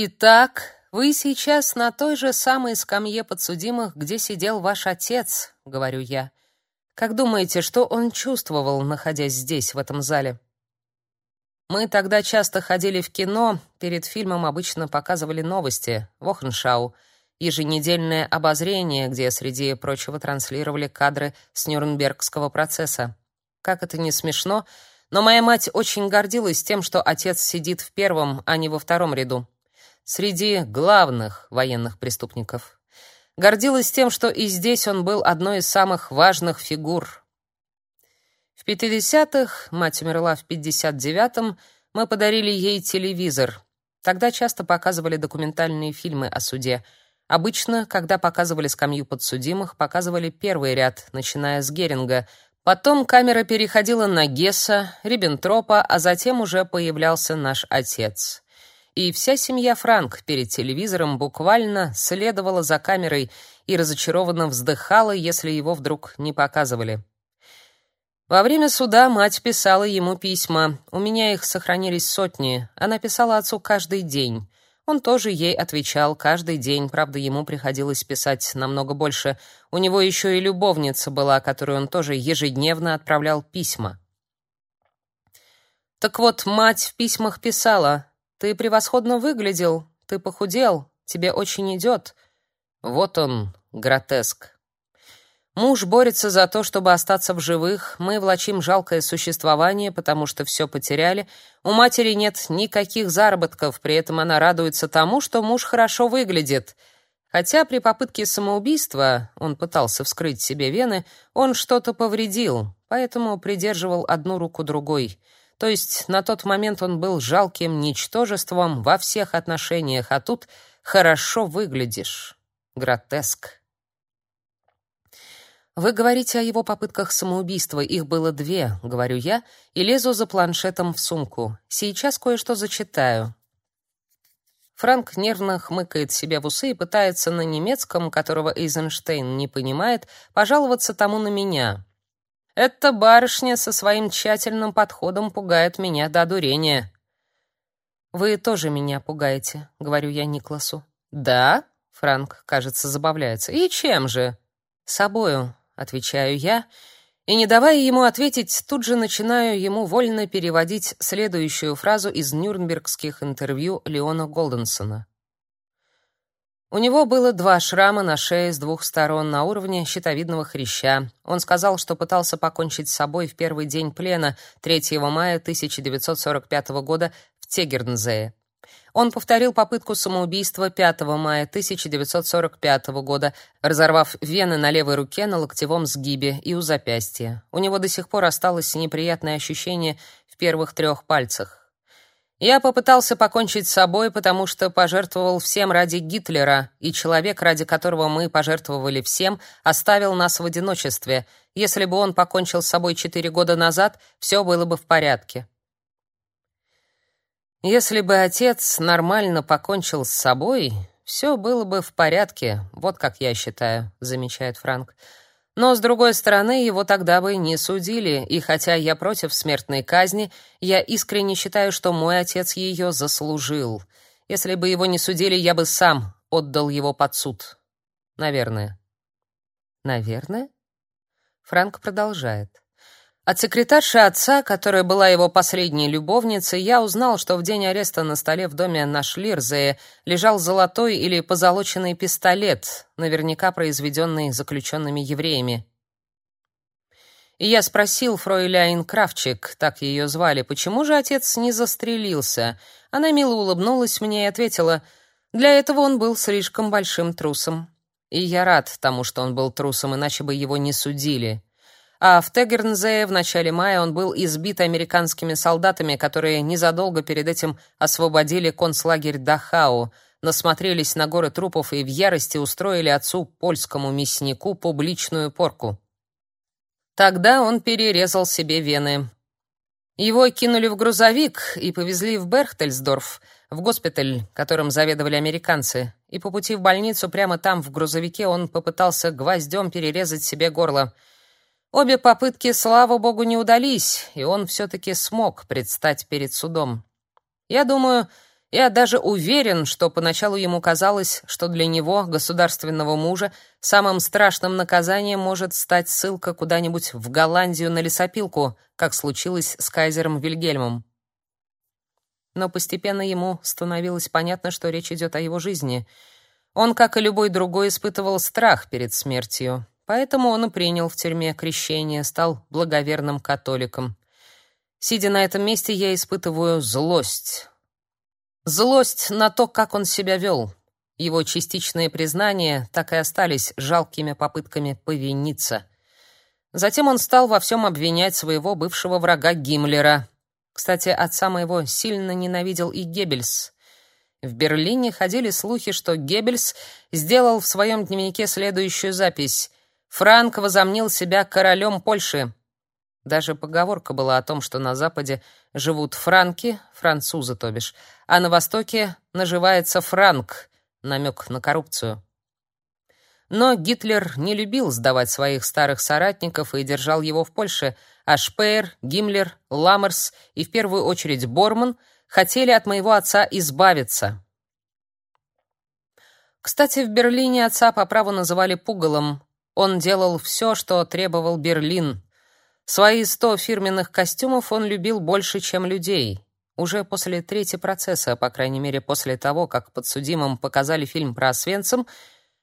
Итак, вы сейчас на той же самой скамье подсудимых, где сидел ваш отец, говорю я. Как думаете, что он чувствовал, находясь здесь, в этом зале? Мы тогда часто ходили в кино, перед фильмом обычно показывали новости, Вохеншау, еженедельное обозрение, где среди прочего транслировали кадры с Нюрнбергского процесса. Как это не смешно, но моя мать очень гордилась тем, что отец сидит в первом, а не во втором ряду. Среди главных военных преступников. Гордилась тем, что и здесь он был одной из самых важных фигур. В 50-х, мать умерла в 59-м, мы подарили ей телевизор. Тогда часто показывали документальные фильмы о суде. Обычно, когда показывали скамью подсудимых, показывали первый ряд, начиная с Геринга. Потом камера переходила на Гесса, Риббентропа, а затем уже появлялся наш отец. И вся семья Франк перед телевизором буквально следовала за камерой и разочарованно вздыхала, если его вдруг не показывали. Во время суда мать писала ему письма. У меня их сохранились сотни. Она писала отцу каждый день. Он тоже ей отвечал каждый день, правда, ему приходилось писать намного больше. У него еще и любовница была, которой он тоже ежедневно отправлял письма. Так вот, мать в письмах писала: "Ты превосходно выглядел, ты похудел, тебе очень идет». Вот он, гротеск. Муж борется за то, чтобы остаться в живых, мы влачим жалкое существование, потому что все потеряли. У матери нет никаких заработков, при этом она радуется тому, что муж хорошо выглядит. Хотя при попытке самоубийства, он пытался вскрыть себе вены, он что-то повредил, поэтому придерживал одну руку другой. То есть на тот момент он был жалким ничтожеством во всех отношениях, а тут хорошо выглядишь. Гротеск. Вы говорите о его попытках самоубийства. Их было две, говорю я, и лезу за планшетом в сумку. Сейчас кое-что зачитаю. Франк нервно хмыкает себе в усы и пытается на немецком, которого Эйзенштейн не понимает, пожаловаться тому на меня. Эта барышня со своим тщательным подходом пугает меня до дурения. Вы тоже меня пугаете, говорю я Никласу. Да? Франк, кажется, забавляется. И чем же? Собою, отвечаю я, и не давая ему ответить, тут же начинаю ему вольно переводить следующую фразу из нюрнбергских интервью Леона Голденсона. У него было два шрама на шее с двух сторон на уровне щитовидного хряща. Он сказал, что пытался покончить с собой в первый день плена 3 мая 1945 года в Тегернзее. Он повторил попытку самоубийства 5 мая 1945 года, разорвав вены на левой руке, на локтевом сгибе и у запястья. У него до сих пор осталось неприятное ощущение в первых трех пальцах. Я попытался покончить с собой, потому что пожертвовал всем ради Гитлера, и человек, ради которого мы пожертвовали всем, оставил нас в одиночестве. Если бы он покончил с собой четыре года назад, все было бы в порядке. Если бы отец нормально покончил с собой, все было бы в порядке, вот как я считаю, замечает Франк. Но с другой стороны, его тогда бы не судили, и хотя я против смертной казни, я искренне считаю, что мой отец ее заслужил. Если бы его не судили, я бы сам отдал его под суд. Наверное. Наверное? Франк продолжает. От секретарши отца, которая была его последней любовницей, я узнал, что в день ареста на столе в доме на Шлирзее лежал золотой или позолоченный пистолет, наверняка произведенный заключенными евреями. И я спросил фройляйн Кравчик, так ее звали, почему же отец не застрелился. Она мило улыбнулась мне и ответила: "Для этого он был слишком большим трусом". И я рад тому, что он был трусом, иначе бы его не судили а в Тегернзее в начале мая он был избит американскими солдатами, которые незадолго перед этим освободили концлагерь Дахау, насмотрелись на горы трупов и в ярости устроили отцу польскому мяснику публичную порку. Тогда он перерезал себе вены. Его кинули в грузовик и повезли в Берхтельсдорф, в госпиталь, которым заведовали американцы. И по пути в больницу прямо там в грузовике он попытался гвоздем перерезать себе горло. Обе попытки, слава богу, не удались, и он все таки смог предстать перед судом. Я думаю, Я даже уверен, что поначалу ему казалось, что для него, государственного мужа, самым страшным наказанием может стать ссылка куда-нибудь в Голландию на лесопилку, как случилось с кайзером Вильгельмом. Но постепенно ему становилось понятно, что речь идет о его жизни. Он, как и любой другой, испытывал страх перед смертью. Поэтому он и принял в тюрьме крещение, стал благоверным католиком. Сидя на этом месте, я испытываю злость. Злость на то, как он себя вел. Его частичные признания так и остались жалкими попытками повиниться. Затем он стал во всем обвинять своего бывшего врага Гиммлера. Кстати, отца моего сильно ненавидел и Геббельс. В Берлине ходили слухи, что Геббельс сделал в своем дневнике следующую запись: Франк возомнил себя королем Польши. Даже поговорка была о том, что на западе живут франки, французы, то бишь, а на востоке наживается франк, намек на коррупцию. Но Гитлер не любил сдавать своих старых соратников и держал его в Польше, а Шпеер, Гиммлер, Ламмерс и в первую очередь Борман хотели от моего отца избавиться. Кстати, в Берлине отца по праву называли пугалом. Он делал все, что требовал Берлин. Свои сто фирменных костюмов он любил больше, чем людей. Уже после третьего процесса, по крайней мере, после того, как подсудимым показали фильм про Освенцим,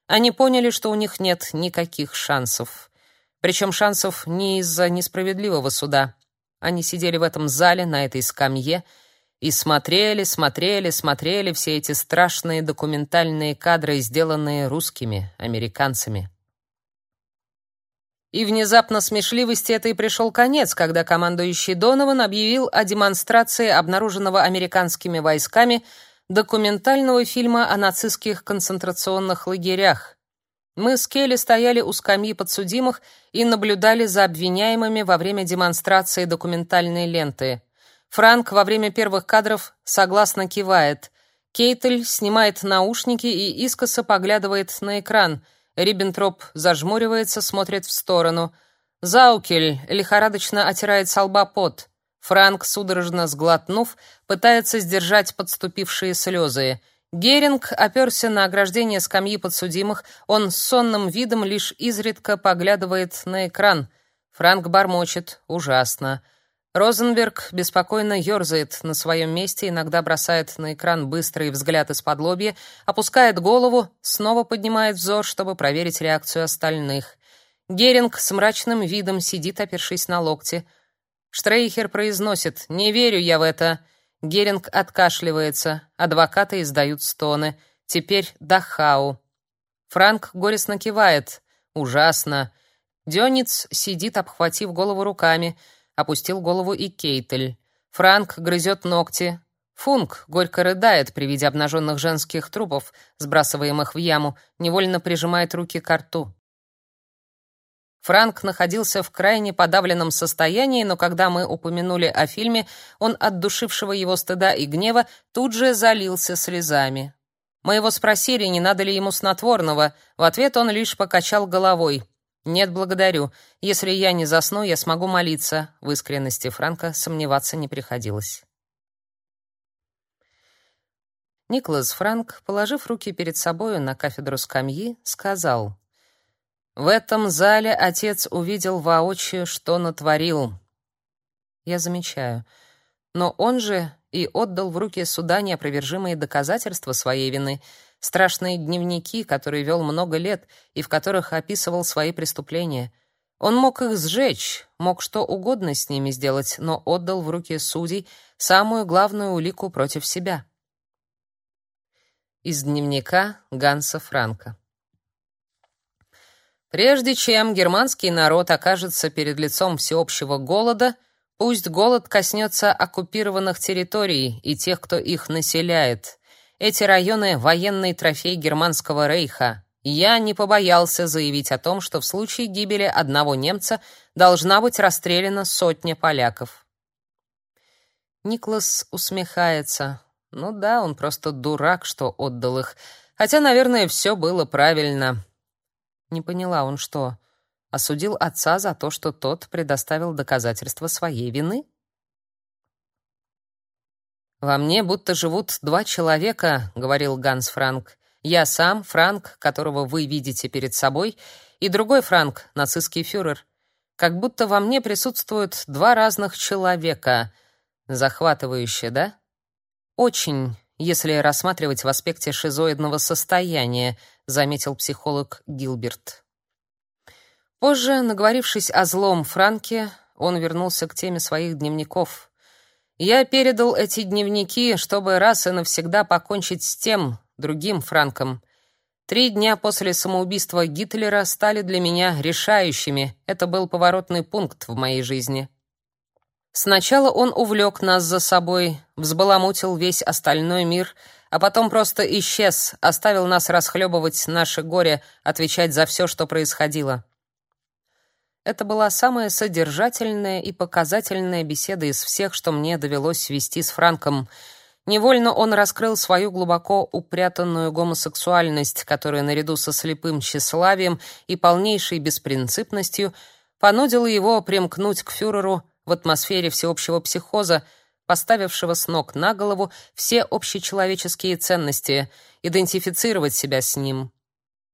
они поняли, что у них нет никаких шансов. Причем шансов не из-за несправедливого суда. Они сидели в этом зале, на этой скамье, и смотрели, смотрели, смотрели все эти страшные документальные кадры, сделанные русскими, американцами. И внезапно смешливости этой пришел конец, когда командующий Донован объявил о демонстрации обнаруженного американскими войсками документального фильма о нацистских концентрационных лагерях. Мы с Келли стояли у скамьи подсудимых и наблюдали за обвиняемыми во время демонстрации документальной ленты. Франк во время первых кадров согласно кивает. Кейтель снимает наушники и искоса поглядывает на экран — Риббентроп зажмуривается, смотрит в сторону. Заукель лихорадочно отирает с лба пот. Франк, судорожно сглотнув, пытается сдержать подступившие слезы. Геринг оперся на ограждение скамьи подсудимых. Он с сонным видом лишь изредка поглядывает на экран. Франк бормочет. Ужасно. Розенберг беспокойно ерзает на своем месте, иногда бросает на экран быстрый взгляд из-под лобья, опускает голову, снова поднимает взор, чтобы проверить реакцию остальных. Геринг с мрачным видом сидит, опершись на локте. Штрейхер произносит «Не верю я в это». Геринг откашливается, адвокаты издают стоны. Теперь Дахау. Франк горестно кивает. «Ужасно». Дёниц сидит, обхватив голову руками — Опустил голову и Кейтель. Франк грызет ногти. Функ горько рыдает при виде обнаженных женских трупов, сбрасываемых в яму, невольно прижимает руки к рту. Франк находился в крайне подавленном состоянии, но когда мы упомянули о фильме, он от душившего его стыда и гнева тут же залился слезами. Мы его спросили, не надо ли ему снотворного. В ответ он лишь покачал головой. «Нет, благодарю. Если я не засну, я смогу молиться». В искренности Франка сомневаться не приходилось. Николас Франк, положив руки перед собою на кафедру скамьи, сказал, «В этом зале отец увидел воочию, что натворил». Я замечаю, но он же и отдал в руки суда неопровержимые доказательства своей вины — страшные дневники, которые вел много лет и в которых описывал свои преступления. Он мог их сжечь, мог что угодно с ними сделать, но отдал в руки судей самую главную улику против себя. Из дневника Ганса Франка. Прежде чем германский народ окажется перед лицом всеобщего голода, пусть голод коснется оккупированных территорий и тех, кто их населяет. Эти районы — военный трофей Германского рейха. Я не побоялся заявить о том, что в случае гибели одного немца должна быть расстреляна сотня поляков. Никлас усмехается. Ну да, он просто дурак, что отдал их. Хотя, наверное, все было правильно. Не поняла он что, осудил отца за то, что тот предоставил доказательства своей вины? Во мне будто живут два человека, говорил Ганс Франк. Я сам, Франк, которого вы видите перед собой, и другой Франк, нацистский фюрер. Как будто во мне присутствуют два разных человека. Захватывающе, да? Очень, если рассматривать в аспекте шизоидного состояния, заметил психолог Гилберт. Позже, наговорившись о злом Франке, он вернулся к теме своих дневников. Я передал эти дневники, чтобы раз и навсегда покончить с тем другим Франком. Три дня после самоубийства Гитлера стали для меня решающими. Это был поворотный пункт в моей жизни. Сначала он увлек нас за собой, взбаламутил весь остальной мир, а потом просто исчез, оставил нас расхлебывать наше горе, отвечать за все, что происходило. Это была самая содержательная и показательная беседа из всех, что мне довелось вести с Франком. Невольно он раскрыл свою глубоко упрятанную гомосексуальность, которая наряду со слепым тщеславием и полнейшей беспринципностью понудила его примкнуть к фюреру в атмосфере всеобщего психоза, поставившего с ног на голову все общечеловеческие ценности, идентифицировать себя с ним.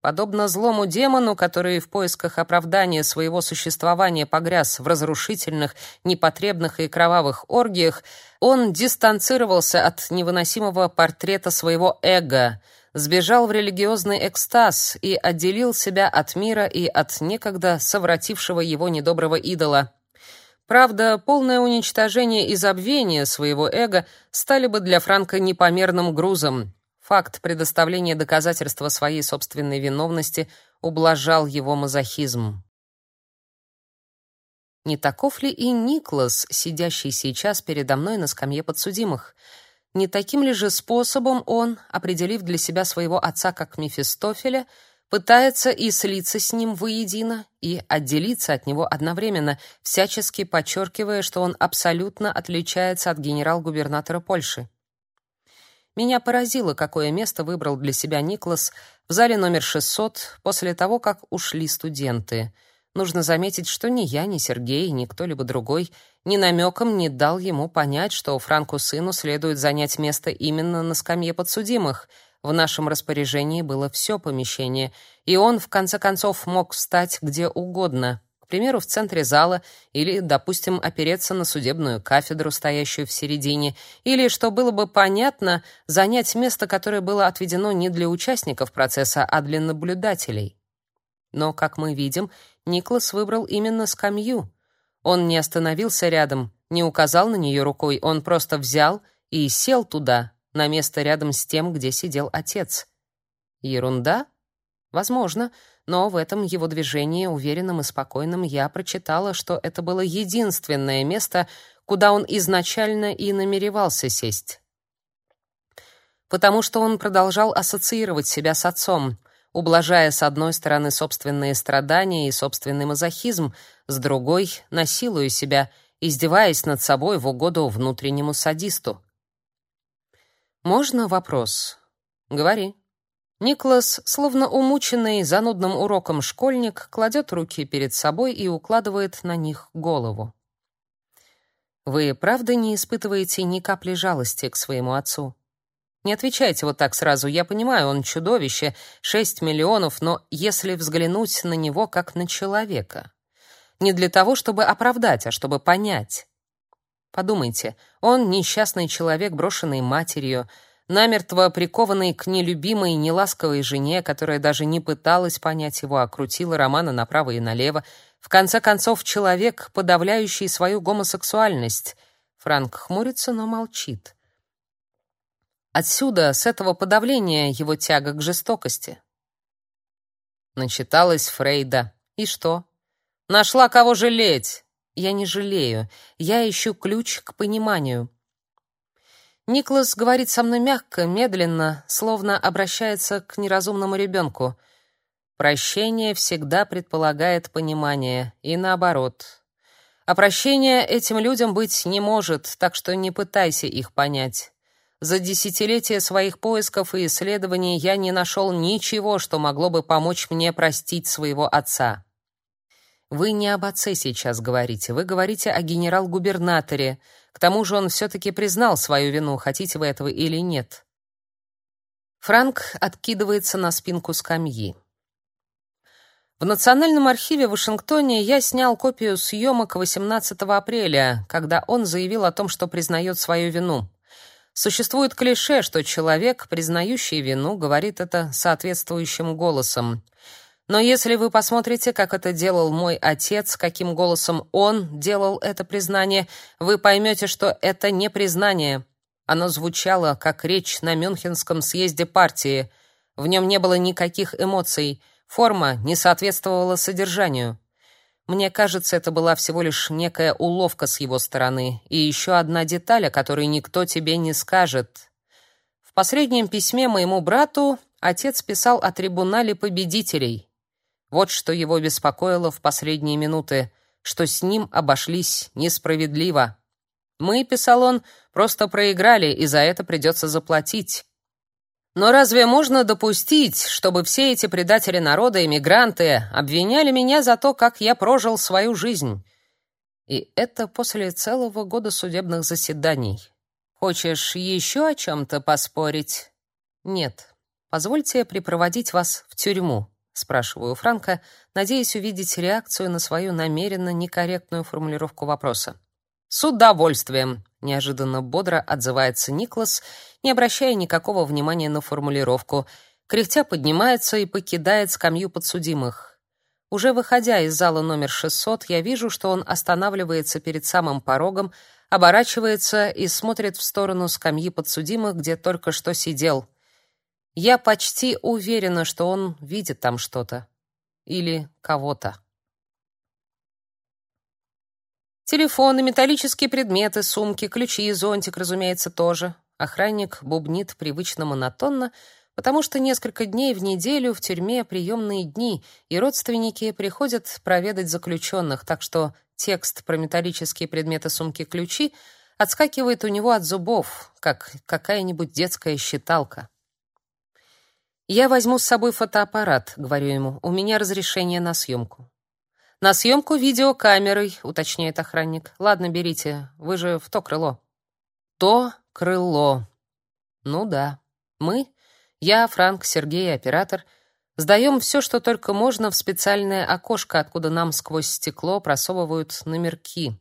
Подобно злому демону, который в поисках оправдания своего существования погряз в разрушительных, непотребных и кровавых оргиях, он дистанцировался от невыносимого портрета своего эго, сбежал в религиозный экстаз и отделил себя от мира и от некогда совратившего его недоброго идола. Правда, полное уничтожение и забвение своего эго стали бы для Франка непомерным грузом, Факт предоставления доказательства своей собственной виновности ублажал его мазохизм. Не таков ли и Никлас, сидящий сейчас передо мной на скамье подсудимых? Не таким ли же способом он, определив для себя своего отца как Мефистофеля, пытается и слиться с ним воедино, и отделиться от него одновременно, всячески подчеркивая, что он абсолютно отличается от генерал-губернатора Польши? Меня поразило, какое место выбрал для себя Никлас в зале номер 600 после того, как ушли студенты. Нужно заметить, что ни я, ни Сергей, ни кто-либо другой ни намеком не дал ему понять, что Франку сыну следует занять место именно на скамье подсудимых. В нашем распоряжении было все помещение, и он в конце концов мог встать где угодно примеру, в центре зала, или, допустим, опереться на судебную кафедру, стоящую в середине, или, что было бы понятно, занять место, которое было отведено не для участников процесса, а для наблюдателей. Но, как мы видим, Никлас выбрал именно скамью. Он не остановился рядом, не указал на нее рукой, он просто взял и сел туда, на место рядом с тем, где сидел отец. Ерунда? Возможно, но в этом его движении, уверенном и спокойном, я прочитала, что это было единственное место, куда он изначально и намеревался сесть. Потому что он продолжал ассоциировать себя с отцом, ублажая с одной стороны собственные страдания и собственный мазохизм, с другой — насилуя себя, издеваясь над собой в угоду внутреннему садисту. «Можно вопрос?» «Говори». Никлас, словно умученный занудным уроком школьник, кладет руки перед собой и укладывает на них голову. Вы правда не испытываете ни капли жалости к своему отцу? Не отвечайте вот так сразу. Я понимаю, он чудовище, шесть миллионов, но если взглянуть на него как на человека, не для того, чтобы оправдать, а чтобы понять. Подумайте, он несчастный человек, брошенный матерью, намертво прикованный к нелюбимой, неласковой жене, которая даже не пыталась понять его, а крутила романа направо и налево. В конце концов, человек, подавляющий свою гомосексуальность. Франк хмурится, но молчит. Отсюда, с этого подавления, его тяга к жестокости. Начиталась Фрейда. И что? Нашла кого жалеть. Я не жалею. Я ищу ключ к пониманию. Никлас говорит со мной мягко, медленно, словно обращается к неразумному ребенку. Прощение всегда предполагает понимание, и наоборот. А прощения этим людям быть не может, так что не пытайся их понять. За десятилетия своих поисков и исследований я не нашел ничего, что могло бы помочь мне простить своего отца. Вы не об отце сейчас говорите, вы говорите о генерал-губернаторе. К тому же он все таки признал свою вину, хотите вы этого или нет. Франк откидывается на спинку скамьи. В Национальном архиве в Вашингтоне я снял копию съемок 18 апреля, когда он заявил о том, что признает свою вину. Существует клише, что человек, признающий вину, говорит это соответствующим голосом. Но если вы посмотрите, как это делал мой отец, каким голосом он делал это признание, вы поймете, что это не признание. Оно звучало как речь на Мюнхенском съезде партии. В нем не было никаких эмоций. Форма не соответствовала содержанию. Мне кажется, это была всего лишь некая уловка с его стороны, и еще одна деталь, о которой никто тебе не скажет. В последнем письме моему брату отец писал о трибунале победителей. Вот что его беспокоило в последние минуты, что с ним обошлись несправедливо. Мы, писал он, просто проиграли, и за это придется заплатить. Но разве можно допустить, чтобы все эти предатели народа, эмигранты, обвиняли меня за то, как я прожил свою жизнь? И это после целого года судебных заседаний. Хочешь еще о чем-то поспорить? Нет. Позвольте припроводить вас в тюрьму, спрашиваю Франка, надеясь увидеть реакцию на свою намеренно некорректную формулировку вопроса. С удовольствием, неожиданно бодро отзывается Никлас, не обращая никакого внимания на формулировку. Кряхтя поднимается и покидает скамью подсудимых. Уже выходя из зала номер 600, я вижу, что он останавливается перед самым порогом, оборачивается и смотрит в сторону скамьи подсудимых, где только что сидел. Я почти уверена, что он видит там что-то или кого-то. Телефоны, металлические предметы, сумки, ключи и зонтик, разумеется, тоже. Охранник бубнит привычно монотонно, потому что несколько дней в неделю в тюрьме приемные дни, и родственники приходят проведать заключенных, так что текст про металлические предметы, сумки, ключи отскакивает у него от зубов, как какая-нибудь детская считалка. «Я возьму с собой фотоаппарат», — говорю ему, — «у меня разрешение на съемку». На съемку видеокамерой, уточняет охранник. Ладно, берите. Вы же в то крыло. То крыло. Ну да. Мы, я, Франк, Сергей, оператор, сдаем все, что только можно в специальное окошко, откуда нам сквозь стекло просовывают номерки.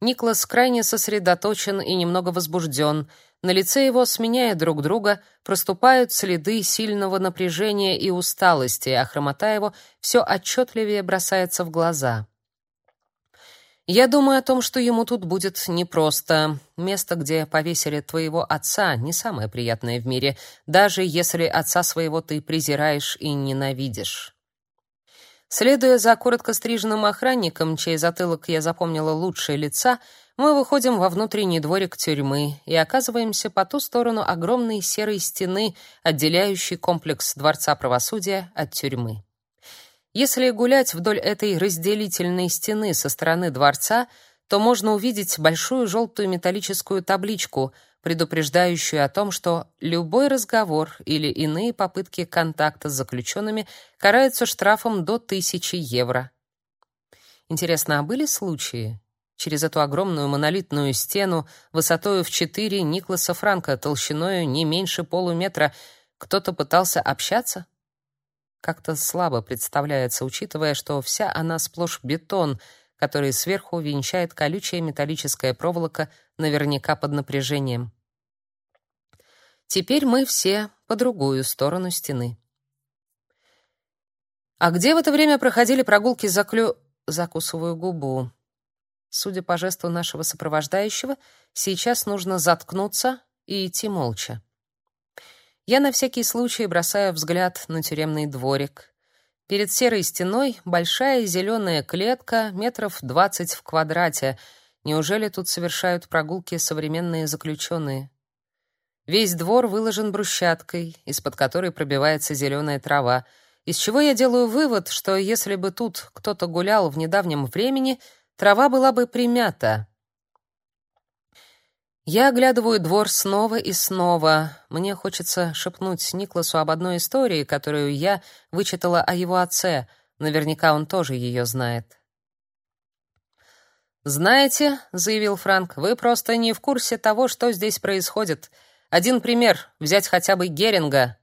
Никлас крайне сосредоточен и немного возбужден. На лице его, сменяя друг друга, проступают следы сильного напряжения и усталости, а хромота его все отчетливее бросается в глаза. Я думаю о том, что ему тут будет непросто. Место, где повесили твоего отца, не самое приятное в мире, даже если отца своего ты презираешь и ненавидишь. Следуя за коротко стриженным охранником, чей затылок я запомнила лучшие лица, мы выходим во внутренний дворик тюрьмы и оказываемся по ту сторону огромной серой стены, отделяющей комплекс Дворца правосудия от тюрьмы. Если гулять вдоль этой разделительной стены со стороны дворца, то можно увидеть большую желтую металлическую табличку — предупреждающую о том, что любой разговор или иные попытки контакта с заключенными караются штрафом до 1000 евро. Интересно, а были случаи? Через эту огромную монолитную стену высотой в 4 Никласа Франка, толщиной не меньше полуметра, кто-то пытался общаться? Как-то слабо представляется, учитывая, что вся она сплошь бетон, который сверху венчает колючая металлическая проволока, наверняка под напряжением. Теперь мы все по другую сторону стены. А где в это время проходили прогулки за клю... Закусываю губу. Судя по жесту нашего сопровождающего, сейчас нужно заткнуться и идти молча. Я на всякий случай бросаю взгляд на тюремный дворик. Перед серой стеной большая зеленая клетка, метров двадцать в квадрате. Неужели тут совершают прогулки современные заключенные? Весь двор выложен брусчаткой, из-под которой пробивается зеленая трава, из чего я делаю вывод, что если бы тут кто-то гулял в недавнем времени, трава была бы примята. Я оглядываю двор снова и снова. Мне хочется шепнуть Никласу об одной истории, которую я вычитала о его отце. Наверняка он тоже ее знает. «Знаете», — заявил Франк, — «вы просто не в курсе того, что здесь происходит. Один пример — взять хотя бы Геринга.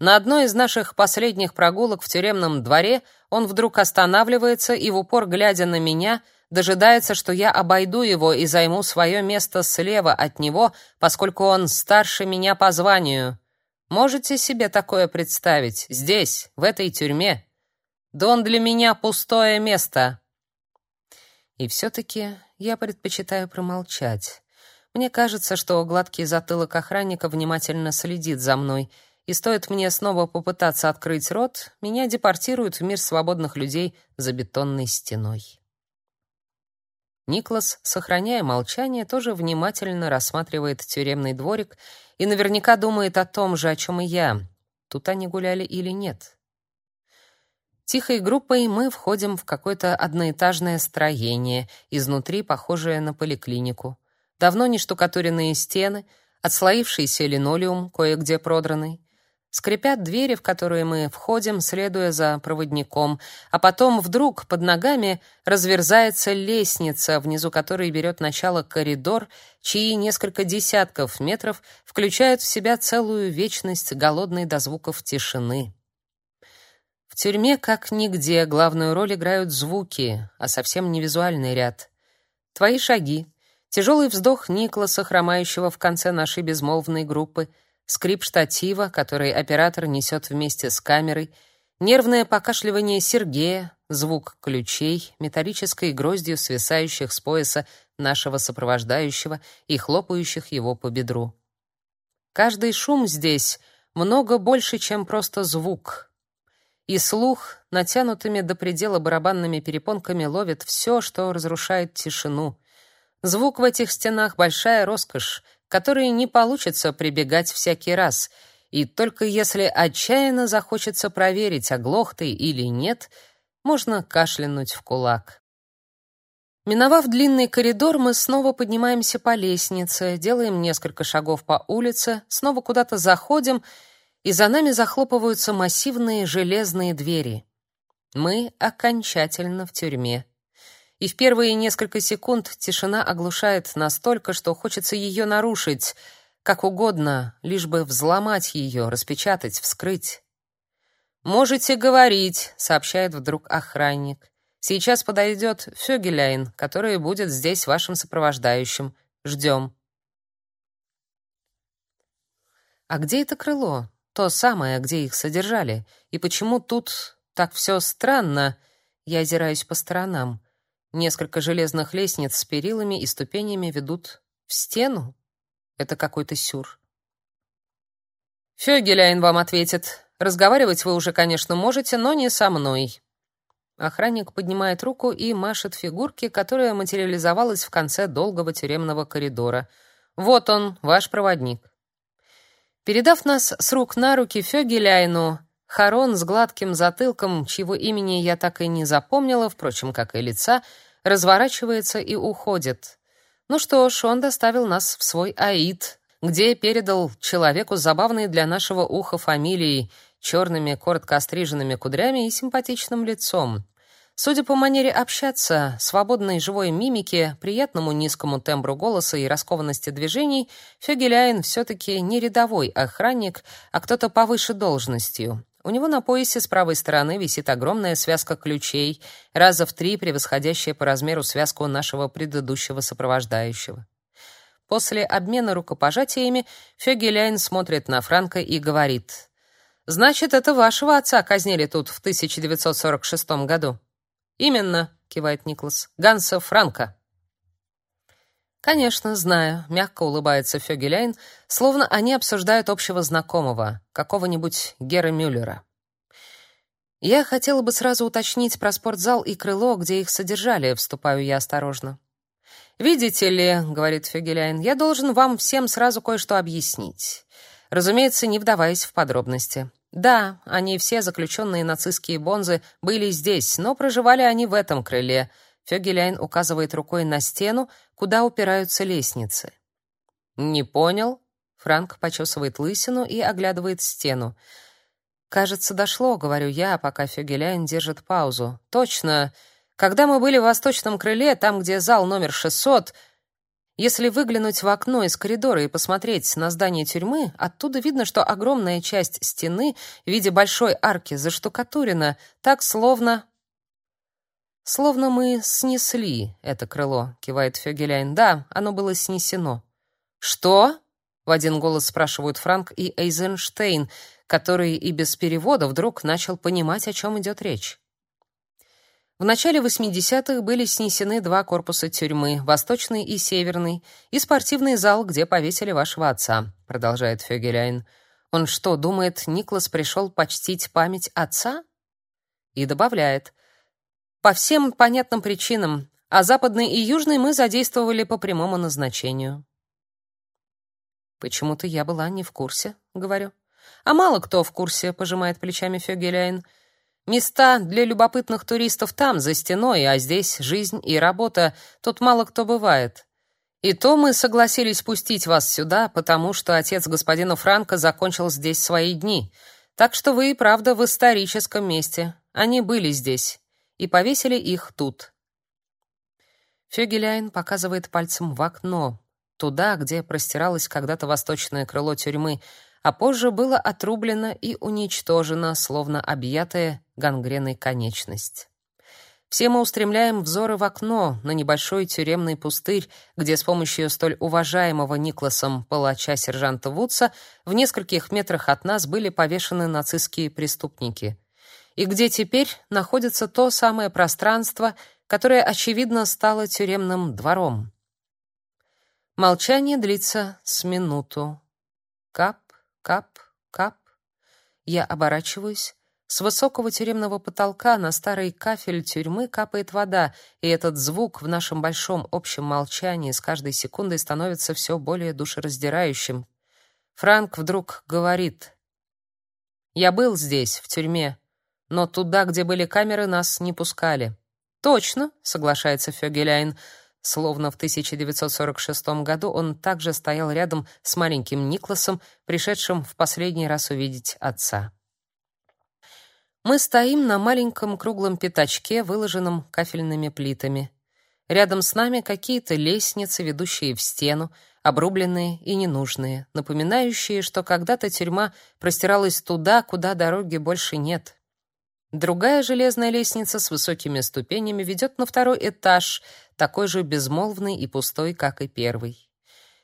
На одной из наших последних прогулок в тюремном дворе он вдруг останавливается и в упор глядя на меня дожидается, что я обойду его и займу свое место слева от него, поскольку он старше меня по званию. Можете себе такое представить здесь, в этой тюрьме? Да он для меня пустое место. И все таки я предпочитаю промолчать. Мне кажется, что гладкий затылок охранника внимательно следит за мной, и стоит мне снова попытаться открыть рот, меня депортируют в мир свободных людей за бетонной стеной. Никлас, сохраняя молчание, тоже внимательно рассматривает тюремный дворик и наверняка думает о том же, о чем и я. Тут они гуляли или нет. Тихой группой мы входим в какое-то одноэтажное строение, изнутри похожее на поликлинику. Давно не штукатуренные стены, отслоившийся линолеум, кое-где продранный. Скрипят двери, в которые мы входим, следуя за проводником, а потом вдруг под ногами разверзается лестница, внизу которой берет начало коридор, чьи несколько десятков метров включают в себя целую вечность голодной до звуков тишины. В тюрьме, как нигде, главную роль играют звуки, а совсем не визуальный ряд. Твои шаги, тяжелый вздох Никласа, хромающего в конце нашей безмолвной группы — скрип штатива, который оператор несет вместе с камерой, нервное покашливание Сергея, звук ключей, металлической гроздью свисающих с пояса нашего сопровождающего и хлопающих его по бедру. Каждый шум здесь много больше, чем просто звук. И слух натянутыми до предела барабанными перепонками ловит все, что разрушает тишину. Звук в этих стенах большая роскошь, которые не получится прибегать всякий раз, и только если отчаянно захочется проверить, оглох ты или нет, можно кашлянуть в кулак. Миновав длинный коридор, мы снова поднимаемся по лестнице, делаем несколько шагов по улице, снова куда-то заходим, и за нами захлопываются массивные железные двери. Мы окончательно в тюрьме и в первые несколько секунд тишина оглушает настолько, что хочется ее нарушить, как угодно, лишь бы взломать ее, распечатать, вскрыть. «Можете говорить», — сообщает вдруг охранник. «Сейчас подойдет Фёгеляйн, который будет здесь вашим сопровождающим. Ждем». А где это крыло? То самое, где их содержали. И почему тут так все странно? Я озираюсь по сторонам. Несколько железных лестниц с перилами и ступенями ведут в стену. Это какой-то сюр. Фёгеляйн вам ответит. Разговаривать вы уже, конечно, можете, но не со мной. Охранник поднимает руку и машет фигурке, которая материализовалась в конце долгого тюремного коридора. Вот он, ваш проводник. Передав нас с рук на руки Фёгеляйну, Харон с гладким затылком, чьего имени я так и не запомнила, впрочем, как и лица, разворачивается и уходит. Ну что ж, он доставил нас в свой Аид, где передал человеку забавные для нашего уха фамилии, черными коротко остриженными кудрями и симпатичным лицом. Судя по манере общаться, свободной живой мимике, приятному низкому тембру голоса и раскованности движений, Фёгеляйн все-таки не рядовой охранник, а кто-то повыше должностью. У него на поясе с правой стороны висит огромная связка ключей, раза в три превосходящая по размеру связку нашего предыдущего сопровождающего. После обмена рукопожатиями Фёгеляйн смотрит на Франка и говорит: "Значит, это вашего отца казнили тут в 1946 году?" "Именно", кивает Никлас. "Ганса Франка". Конечно, знаю, мягко улыбается Фёгеляйн, словно они обсуждают общего знакомого, какого-нибудь Гера Мюллера. Я хотела бы сразу уточнить про спортзал и крыло, где их содержали, вступаю я осторожно. Видите ли, говорит Фёгеляйн, я должен вам всем сразу кое-что объяснить. Разумеется, не вдаваясь в подробности. Да, они все заключенные нацистские бонзы были здесь, но проживали они в этом крыле — Фёгеляйн указывает рукой на стену, куда упираются лестницы. «Не понял?» Франк почесывает лысину и оглядывает стену. «Кажется, дошло», — говорю я, пока Фёгеляйн держит паузу. «Точно. Когда мы были в восточном крыле, там, где зал номер 600, если выглянуть в окно из коридора и посмотреть на здание тюрьмы, оттуда видно, что огромная часть стены в виде большой арки заштукатурена, так словно словно мы снесли это крыло, кивает Фёгеляйн. Да, оно было снесено. Что? в один голос спрашивают Франк и Эйзенштейн, который и без перевода вдруг начал понимать, о чем идет речь. В начале 80-х были снесены два корпуса тюрьмы, восточный и северный, и спортивный зал, где повесили вашего отца, продолжает Фёгеляйн. Он что, думает, Никлас пришел почтить память отца? И добавляет: по всем понятным причинам, а западный и южный мы задействовали по прямому назначению. Почему-то я была не в курсе, говорю. А мало кто в курсе, пожимает плечами Фёгеляйн. Места для любопытных туристов там, за стеной, а здесь жизнь и работа, тут мало кто бывает. И то мы согласились пустить вас сюда, потому что отец господина Франка закончил здесь свои дни. Так что вы и правда в историческом месте. Они были здесь и повесили их тут. Фёгеляйн показывает пальцем в окно, туда, где простиралось когда-то восточное крыло тюрьмы, а позже было отрублено и уничтожено, словно объятая гангреной конечность. Все мы устремляем взоры в окно на небольшой тюремный пустырь, где с помощью столь уважаемого Никласом палача сержанта Вудса в нескольких метрах от нас были повешены нацистские преступники. И где теперь находится то самое пространство, которое очевидно стало тюремным двором. Молчание длится с минуту. Кап, Кап, кап. Я оборачиваюсь. С высокого тюремного потолка на старый кафель тюрьмы капает вода, и этот звук в нашем большом общем молчании с каждой секундой становится все более душераздирающим. Франк вдруг говорит: "Я был здесь, в тюрьме, но туда, где были камеры, нас не пускали". "Точно", соглашается Фёгеляйн. Словно в 1946 году он также стоял рядом с маленьким Никласом, пришедшим в последний раз увидеть отца. Мы стоим на маленьком круглом пятачке, выложенном кафельными плитами. Рядом с нами какие-то лестницы, ведущие в стену, обрубленные и ненужные, напоминающие, что когда-то тюрьма простиралась туда, куда дороги больше нет. Другая железная лестница с высокими ступенями ведет на второй этаж, такой же безмолвный и пустой, как и первый.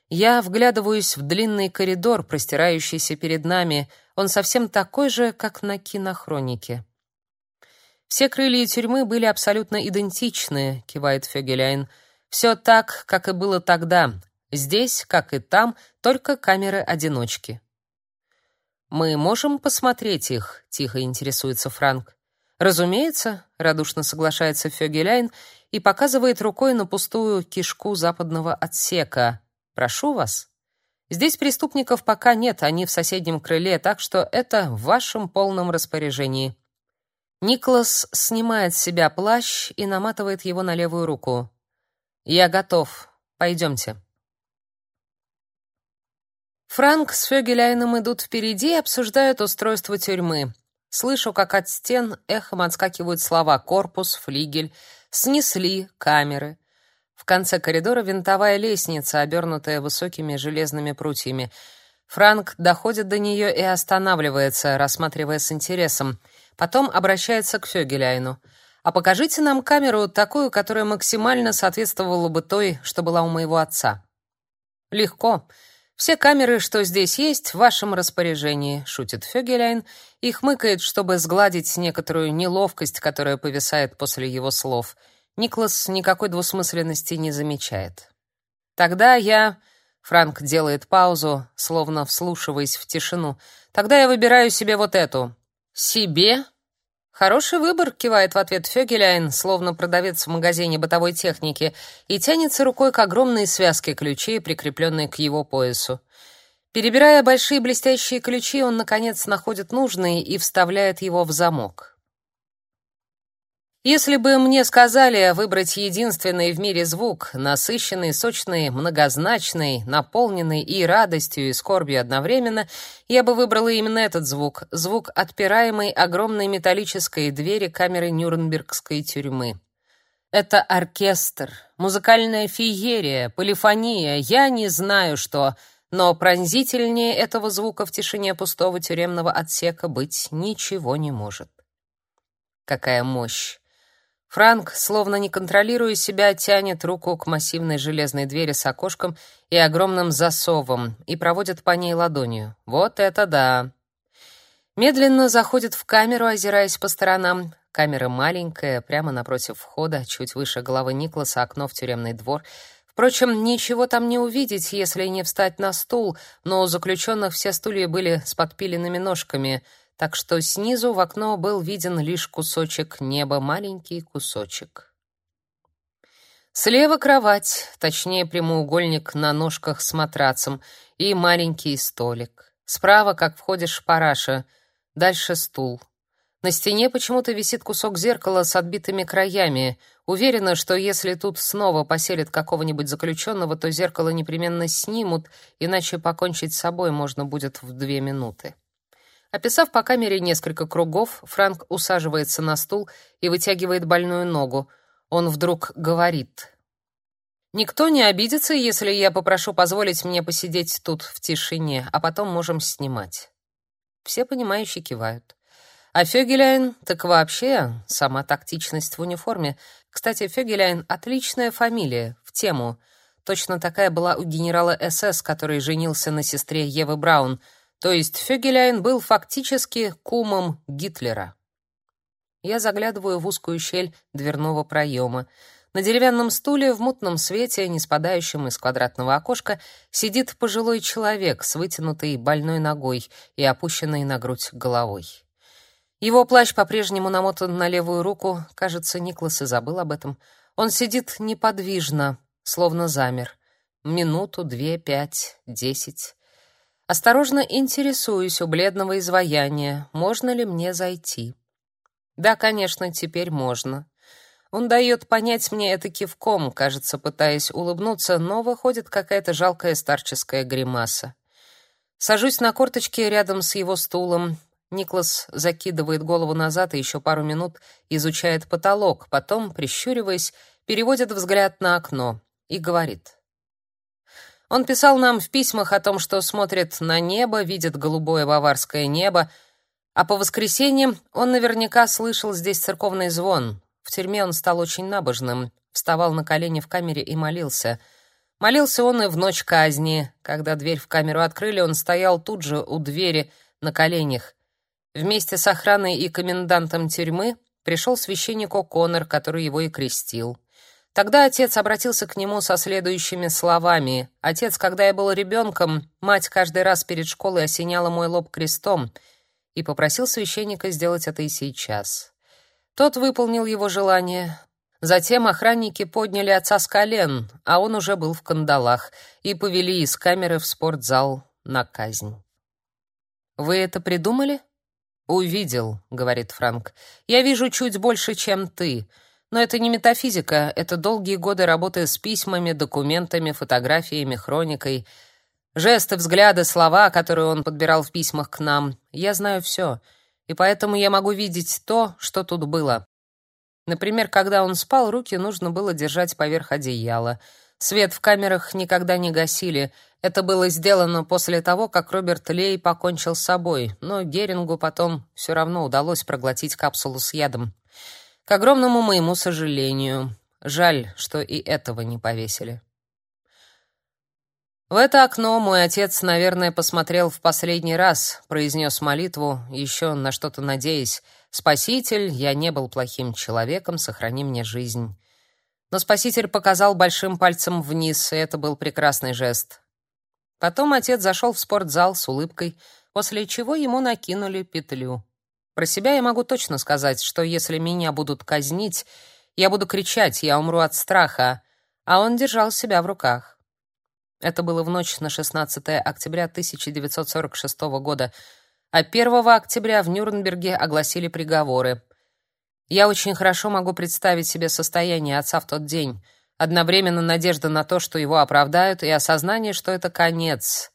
Я вглядываюсь в длинный коридор, простирающийся перед нами. Он совсем такой же, как на кинохронике. Все крылья тюрьмы были абсолютно идентичны, кивает Фёгеляйн. Все так, как и было тогда. Здесь, как и там, только камеры-одиночки. Мы можем посмотреть их, тихо интересуется Франк. Разумеется, радушно соглашается Фёгеляйн и показывает рукой на пустую кишку западного отсека. Прошу вас. Здесь преступников пока нет, они в соседнем крыле, так что это в вашем полном распоряжении. Никлас снимает с себя плащ и наматывает его на левую руку. Я готов. Пойдемте. Франк с Фёгеляйном идут впереди и обсуждают устройство тюрьмы. Слышу, как от стен эхом отскакивают слова «корпус», «флигель», «снесли», «камеры». В конце коридора винтовая лестница, обернутая высокими железными прутьями. Франк доходит до нее и останавливается, рассматривая с интересом. Потом обращается к Фёгеляйну. «А покажите нам камеру, такую, которая максимально соответствовала бы той, что была у моего отца». «Легко. Все камеры, что здесь есть, в вашем распоряжении, шутит Фёгеляйн и хмыкает, чтобы сгладить некоторую неловкость, которая повисает после его слов. Никлас никакой двусмысленности не замечает. Тогда я Франк делает паузу, словно вслушиваясь в тишину. Тогда я выбираю себе вот эту. Себе? Хороший выбор, кивает в ответ Фёгеляйн, словно продавец в магазине бытовой техники, и тянется рукой к огромной связке ключей, прикрепленной к его поясу. Перебирая большие блестящие ключи, он наконец находит нужный и вставляет его в замок. Если бы мне сказали выбрать единственный в мире звук, насыщенный, сочный, многозначный, наполненный и радостью, и скорбью одновременно, я бы выбрала именно этот звук, звук отпираемой огромной металлической двери камеры Нюрнбергской тюрьмы. Это оркестр, музыкальная феерия, полифония, я не знаю что, но пронзительнее этого звука в тишине пустого тюремного отсека быть ничего не может. Какая мощь! Франк, словно не контролируя себя, тянет руку к массивной железной двери с окошком и огромным засовом и проводит по ней ладонью. Вот это да! Медленно заходит в камеру, озираясь по сторонам. Камера маленькая, прямо напротив входа, чуть выше головы Никласа, окно в тюремный двор. Впрочем, ничего там не увидеть, если не встать на стул, но у заключенных все стулья были с подпиленными ножками — так что снизу в окно был виден лишь кусочек неба, маленький кусочек. Слева кровать, точнее прямоугольник на ножках с матрацем и маленький столик. Справа, как входишь, параша, дальше стул. На стене почему-то висит кусок зеркала с отбитыми краями. Уверена, что если тут снова поселят какого-нибудь заключенного, то зеркало непременно снимут, иначе покончить с собой можно будет в две минуты. Описав по камере несколько кругов, Франк усаживается на стул и вытягивает больную ногу. Он вдруг говорит: Никто не обидится, если я попрошу позволить мне посидеть тут в тишине, а потом можем снимать. Все понимающие кивают. А Фёгеляйн так вообще сама тактичность в униформе. Кстати, Фёгеляйн отличная фамилия, в тему. Точно такая была у генерала СС, который женился на сестре Евы Браун — то есть Фёгеляйн был фактически кумом Гитлера. Я заглядываю в узкую щель дверного проема. На деревянном стуле в мутном свете, не спадающем из квадратного окошка, сидит пожилой человек с вытянутой больной ногой и опущенной на грудь головой. Его плащ по-прежнему намотан на левую руку, кажется, Никлас и забыл об этом. Он сидит неподвижно, словно замер. Минуту, две, пять, десять. Осторожно интересуюсь у бледного изваяния, можно ли мне зайти. Да, конечно, теперь можно. Он дает понять мне это кивком, кажется, пытаясь улыбнуться, но выходит какая-то жалкая старческая гримаса. Сажусь на корточки рядом с его стулом. Никлас закидывает голову назад и еще пару минут изучает потолок, потом, прищуриваясь, переводит взгляд на окно и говорит: он писал нам в письмах о том, что смотрит на небо, видит голубое баварское небо, а по воскресеньям он наверняка слышал здесь церковный звон. В тюрьме он стал очень набожным, вставал на колени в камере и молился. Молился он и в ночь казни. Когда дверь в камеру открыли, он стоял тут же у двери на коленях. Вместе с охраной и комендантом тюрьмы пришел священник О'Коннор, который его и крестил. Тогда отец обратился к нему со следующими словами. «Отец, когда я был ребенком, мать каждый раз перед школой осеняла мой лоб крестом и попросил священника сделать это и сейчас». Тот выполнил его желание. Затем охранники подняли отца с колен, а он уже был в кандалах, и повели из камеры в спортзал на казнь. «Вы это придумали?» «Увидел», — говорит Франк. «Я вижу чуть больше, чем ты». Но это не метафизика, это долгие годы работы с письмами, документами, фотографиями, хроникой. Жесты, взгляды, слова, которые он подбирал в письмах к нам. Я знаю все, и поэтому я могу видеть то, что тут было. Например, когда он спал, руки нужно было держать поверх одеяла. Свет в камерах никогда не гасили. Это было сделано после того, как Роберт Лей покончил с собой, но Герингу потом все равно удалось проглотить капсулу с ядом. К огромному моему сожалению. Жаль, что и этого не повесили. В это окно мой отец, наверное, посмотрел в последний раз, произнес молитву, еще на что-то надеясь. Спаситель, я не был плохим человеком, сохрани мне жизнь. Но Спаситель показал большим пальцем вниз, и это был прекрасный жест. Потом отец зашел в спортзал с улыбкой, после чего ему накинули петлю. Про себя я могу точно сказать, что если меня будут казнить, я буду кричать, я умру от страха, а он держал себя в руках. Это было в ночь на 16 октября 1946 года, а 1 октября в Нюрнберге огласили приговоры. Я очень хорошо могу представить себе состояние отца в тот день. Одновременно надежда на то, что его оправдают, и осознание, что это конец.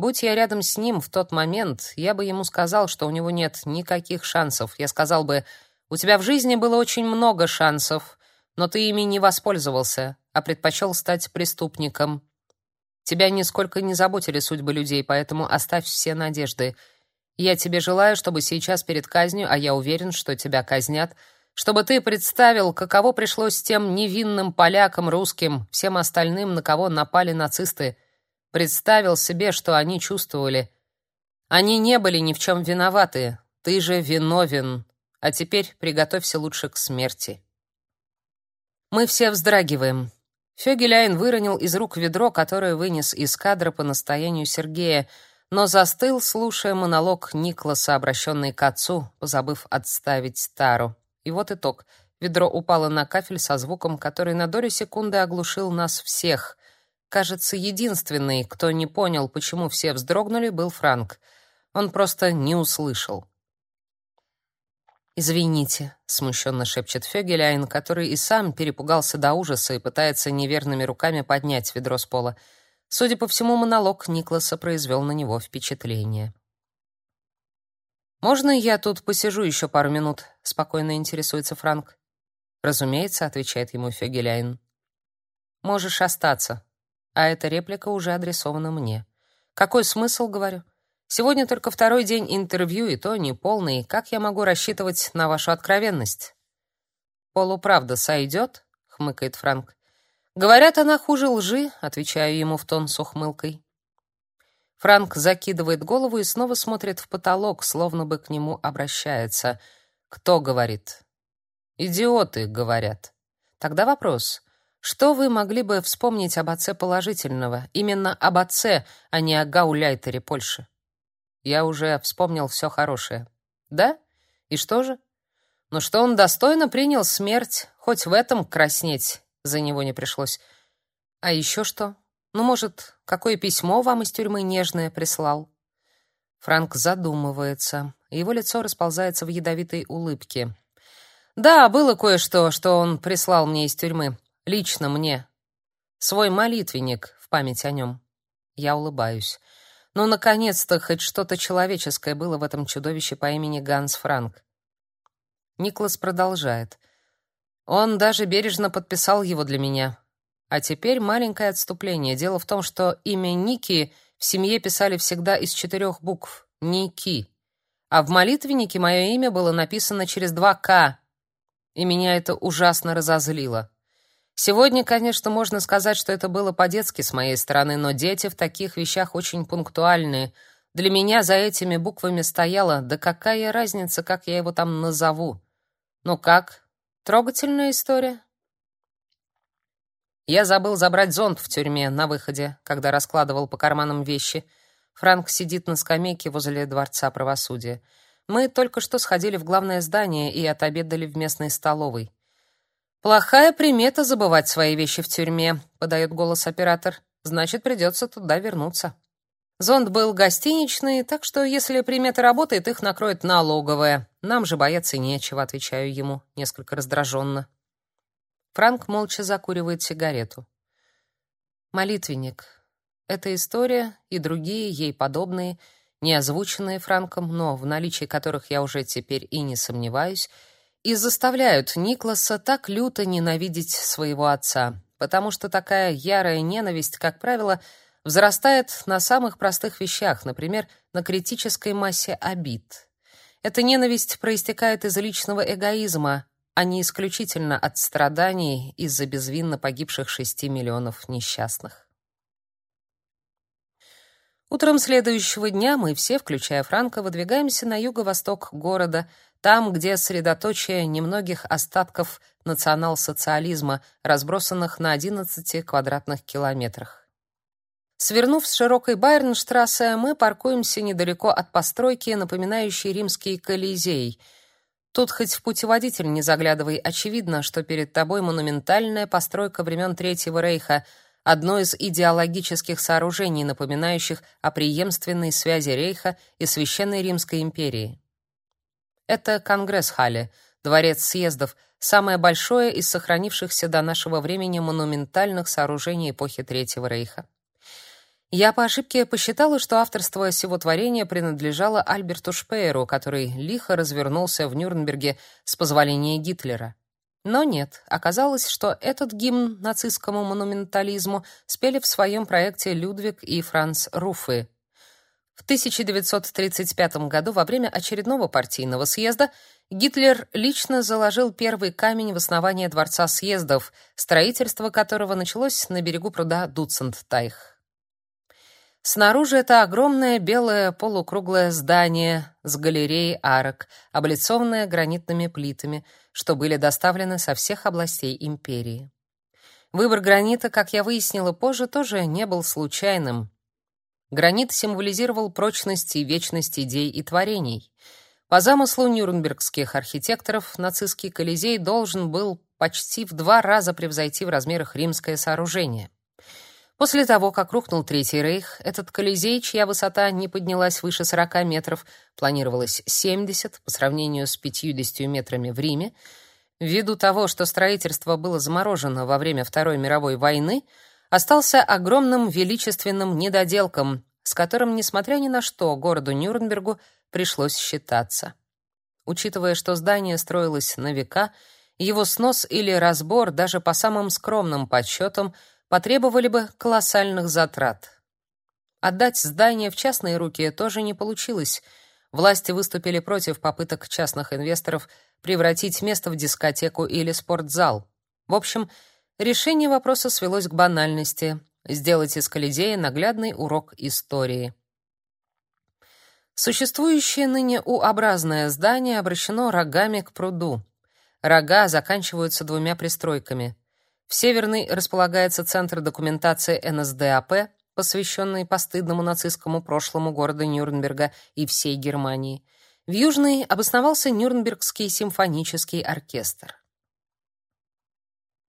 Будь я рядом с ним в тот момент, я бы ему сказал, что у него нет никаких шансов. Я сказал бы: "У тебя в жизни было очень много шансов, но ты ими не воспользовался, а предпочел стать преступником. Тебя нисколько не заботили судьбы людей, поэтому оставь все надежды. Я тебе желаю, чтобы сейчас перед казнью, а я уверен, что тебя казнят, чтобы ты представил, каково пришлось тем невинным полякам, русским, всем остальным, на кого напали нацисты. Представил себе, что они чувствовали. Они не были ни в чем виноваты. Ты же виновен. А теперь приготовься лучше к смерти. Мы все вздрагиваем. Фёгеляйн выронил из рук ведро, которое вынес из кадра по настоянию Сергея, но застыл, слушая монолог Никласа, обращенный к отцу, позабыв отставить тару. И вот итог. Ведро упало на кафель со звуком, который на долю секунды оглушил нас всех. Кажется, единственный, кто не понял, почему все вздрогнули, был Франк. Он просто не услышал. «Извините», — смущенно шепчет Фёгеляйн, который и сам перепугался до ужаса и пытается неверными руками поднять ведро с пола. Судя по всему, монолог Никласа произвел на него впечатление. «Можно я тут посижу еще пару минут?» — спокойно интересуется Франк. «Разумеется», — отвечает ему Фёгеляйн. «Можешь остаться». А эта реплика уже адресована мне. «Какой смысл?» — говорю. Сегодня только второй день интервью, и то не полный. Как я могу рассчитывать на вашу откровенность? Полуправда сойдет? хмыкает Франк. Говорят, она хуже лжи, отвечаю ему в тон с ухмылкой. Франк закидывает голову и снова смотрит в потолок, словно бы к нему обращается. Кто говорит? Идиоты говорят. Тогда вопрос: что вы могли бы вспомнить об отце положительного, именно об отце, а не о гауляйтере Польши? Я уже вспомнил все хорошее. Да? И что же? Ну что он достойно принял смерть, хоть в этом краснеть за него не пришлось. А еще что? Ну, может, какое письмо вам из тюрьмы нежное прислал? Франк задумывается. Его лицо расползается в ядовитой улыбке. Да, было кое-что, что он прислал мне из тюрьмы, лично мне. Свой молитвенник в память о нем. Я улыбаюсь. Ну, наконец-то хоть что-то человеческое было в этом чудовище по имени Ганс Франк. Никлас продолжает. Он даже бережно подписал его для меня. А теперь маленькое отступление. Дело в том, что имя Ники в семье писали всегда из четырех букв Ники. А в молитвеннике мое имя было написано через два «К», и меня это ужасно разозлило. Сегодня, конечно, можно сказать, что это было по-детски с моей стороны, но дети в таких вещах очень пунктуальные. Для меня за этими буквами стояло: "Да какая разница, как я его там назову?" Ну как? Трогательная история. Я забыл забрать зонт в тюрьме на выходе, когда раскладывал по карманам вещи. Франк сидит на скамейке возле дворца правосудия. Мы только что сходили в главное здание и отобедали в местной столовой. Плохая примета забывать свои вещи в тюрьме, подает голос оператор. Значит, придется туда вернуться. Зонд был гостиничный, так что если примета работает, их накроет налоговая. Нам же бояться нечего, отвечаю ему, несколько раздраженно. Франк молча закуривает сигарету. Молитвенник. Эта история и другие ей подобные, не озвученные Франком, но в наличии которых я уже теперь и не сомневаюсь, и заставляют Никласа так люто ненавидеть своего отца, потому что такая ярая ненависть, как правило, взрастает на самых простых вещах, например, на критической массе обид. Эта ненависть проистекает из личного эгоизма, а не исключительно от страданий из-за безвинно погибших шести миллионов несчастных. Утром следующего дня мы все, включая Франка, выдвигаемся на юго-восток города, там, где средоточие немногих остатков национал-социализма, разбросанных на 11 квадратных километрах. Свернув с широкой Байернштрассе, мы паркуемся недалеко от постройки, напоминающей римский Колизей. Тут хоть в путеводитель не заглядывай, очевидно, что перед тобой монументальная постройка времен Третьего Рейха, одно из идеологических сооружений, напоминающих о преемственной связи Рейха и Священной Римской империи. Это Конгресс-халле, дворец съездов, самое большое из сохранившихся до нашего времени монументальных сооружений эпохи Третьего Рейха. Я по ошибке посчитала, что авторство всего творения принадлежало Альберту Шпееру, который лихо развернулся в Нюрнберге с позволения Гитлера. Но нет, оказалось, что этот гимн нацистскому монументализму спели в своем проекте Людвиг и Франц Руффе. В 1935 году во время очередного партийного съезда Гитлер лично заложил первый камень в основание дворца съездов, строительство которого началось на берегу пруда Дуцентайх. Снаружи это огромное белое полукруглое здание с галереей арок, облицованное гранитными плитами, что были доставлены со всех областей империи. Выбор гранита, как я выяснила позже, тоже не был случайным. Гранит символизировал прочность и вечность идей и творений. По замыслу нюрнбергских архитекторов, нацистский Колизей должен был почти в два раза превзойти в размерах римское сооружение — После того, как рухнул Третий рейх, этот Колизей, чья высота не поднялась выше 40 метров, планировалось 70 по сравнению с 50 метрами в Риме, ввиду того, что строительство было заморожено во время Второй мировой войны, остался огромным величественным недоделком, с которым, несмотря ни на что, городу Нюрнбергу пришлось считаться. Учитывая, что здание строилось на века, его снос или разбор даже по самым скромным подсчетам – потребовали бы колоссальных затрат. Отдать здание в частные руки тоже не получилось. Власти выступили против попыток частных инвесторов превратить место в дискотеку или спортзал. В общем, решение вопроса свелось к банальности — сделать из Колизея наглядный урок истории. Существующее ныне U-образное здание обращено рогами к пруду. Рога заканчиваются двумя пристройками. В Северной располагается Центр документации НСДАП, посвященный постыдному нацистскому прошлому города Нюрнберга и всей Германии. В Южной обосновался Нюрнбергский симфонический оркестр.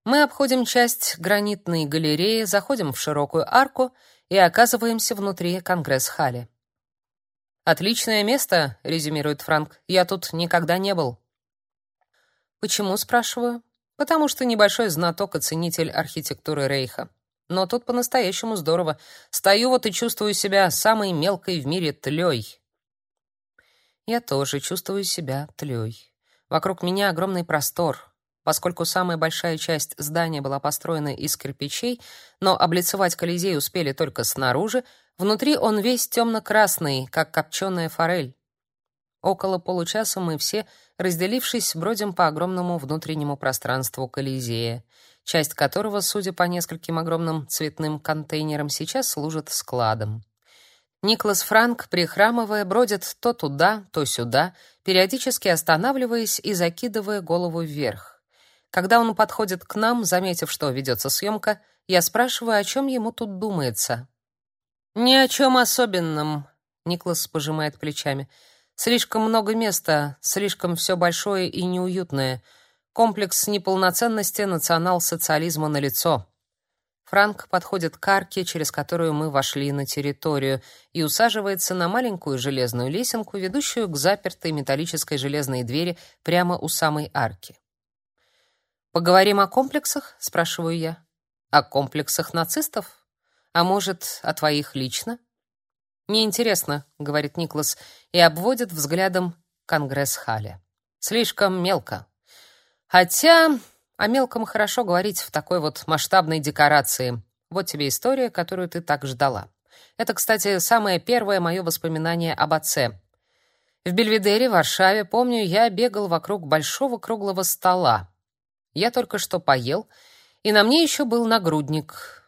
Мы обходим часть гранитной галереи, заходим в широкую арку и оказываемся внутри конгресс-халля. «Отличное место», — резюмирует Франк. «Я тут никогда не был». «Почему?» — спрашиваю потому что небольшой знаток и ценитель архитектуры Рейха. Но тут по-настоящему здорово. Стою вот и чувствую себя самой мелкой в мире тлей. Я тоже чувствую себя тлей. Вокруг меня огромный простор. Поскольку самая большая часть здания была построена из кирпичей, но облицевать Колизей успели только снаружи, внутри он весь темно-красный, как копченая форель. Около получаса мы все, разделившись, бродим по огромному внутреннему пространству Колизея, часть которого, судя по нескольким огромным цветным контейнерам, сейчас служит складом. Никлас Франк, прихрамывая, бродит то туда, то сюда, периодически останавливаясь и закидывая голову вверх. Когда он подходит к нам, заметив, что ведется съемка, я спрашиваю, о чем ему тут думается. «Ни о чем особенном», — Никлас пожимает плечами. Слишком много места, слишком все большое и неуютное. Комплекс неполноценности национал-социализма на лицо. Франк подходит к арке, через которую мы вошли на территорию, и усаживается на маленькую железную лесенку, ведущую к запертой металлической железной двери прямо у самой арки. «Поговорим о комплексах?» — спрашиваю я. «О комплексах нацистов? А может, о твоих лично?» «Неинтересно», — говорит Никлас и обводит взглядом Конгресс-халля. «Слишком мелко. Хотя о мелком хорошо говорить в такой вот масштабной декорации. Вот тебе история, которую ты так ждала. Это, кстати, самое первое мое воспоминание об отце. В Бельведере, Варшаве, помню, я бегал вокруг большого круглого стола. Я только что поел, и на мне еще был нагрудник,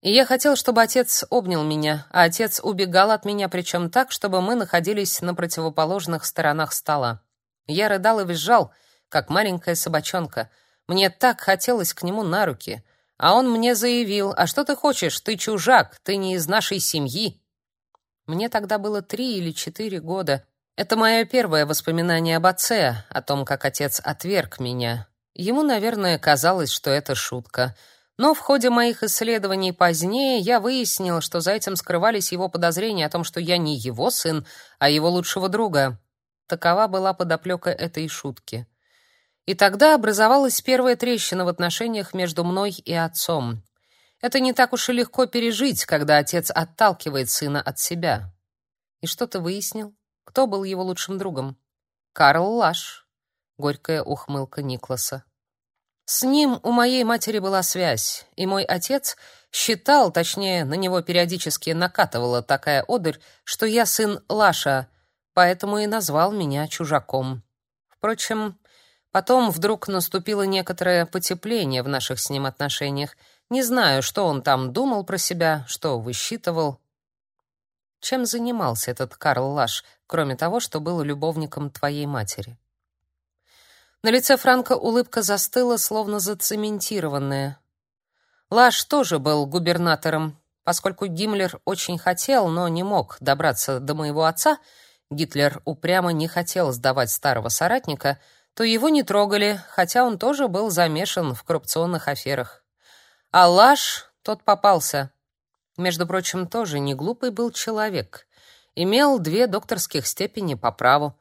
и я хотел, чтобы отец обнял меня, а отец убегал от меня, причем так, чтобы мы находились на противоположных сторонах стола. Я рыдал и визжал, как маленькая собачонка. Мне так хотелось к нему на руки. А он мне заявил, «А что ты хочешь? Ты чужак, ты не из нашей семьи». Мне тогда было три или четыре года. Это мое первое воспоминание об отце, о том, как отец отверг меня. Ему, наверное, казалось, что это шутка — но в ходе моих исследований позднее я выяснил, что за этим скрывались его подозрения о том, что я не его сын, а его лучшего друга. Такова была подоплека этой шутки. И тогда образовалась первая трещина в отношениях между мной и отцом. Это не так уж и легко пережить, когда отец отталкивает сына от себя. И что ты выяснил? Кто был его лучшим другом? Карл Лаш. Горькая ухмылка Никласа. С ним у моей матери была связь, и мой отец считал, точнее, на него периодически накатывала такая одырь, что я сын Лаша, поэтому и назвал меня чужаком. Впрочем, потом вдруг наступило некоторое потепление в наших с ним отношениях. Не знаю, что он там думал про себя, что высчитывал. Чем занимался этот Карл Лаш, кроме того, что был любовником твоей матери? На лице Франка улыбка застыла, словно зацементированная. Лаш тоже был губернатором. Поскольку Гиммлер очень хотел, но не мог добраться до моего отца, Гитлер упрямо не хотел сдавать старого соратника, то его не трогали, хотя он тоже был замешан в коррупционных аферах. А Лаш, тот попался. Между прочим, тоже не глупый был человек. Имел две докторских степени по праву.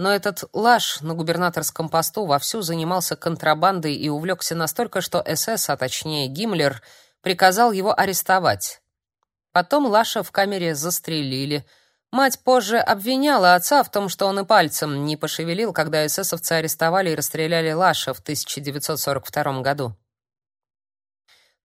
Но этот Лаш на губернаторском посту вовсю занимался контрабандой и увлекся настолько, что СС, а точнее Гиммлер, приказал его арестовать. Потом Лаша в камере застрелили. Мать позже обвиняла отца в том, что он и пальцем не пошевелил, когда эсэсовцы арестовали и расстреляли Лаша в 1942 году.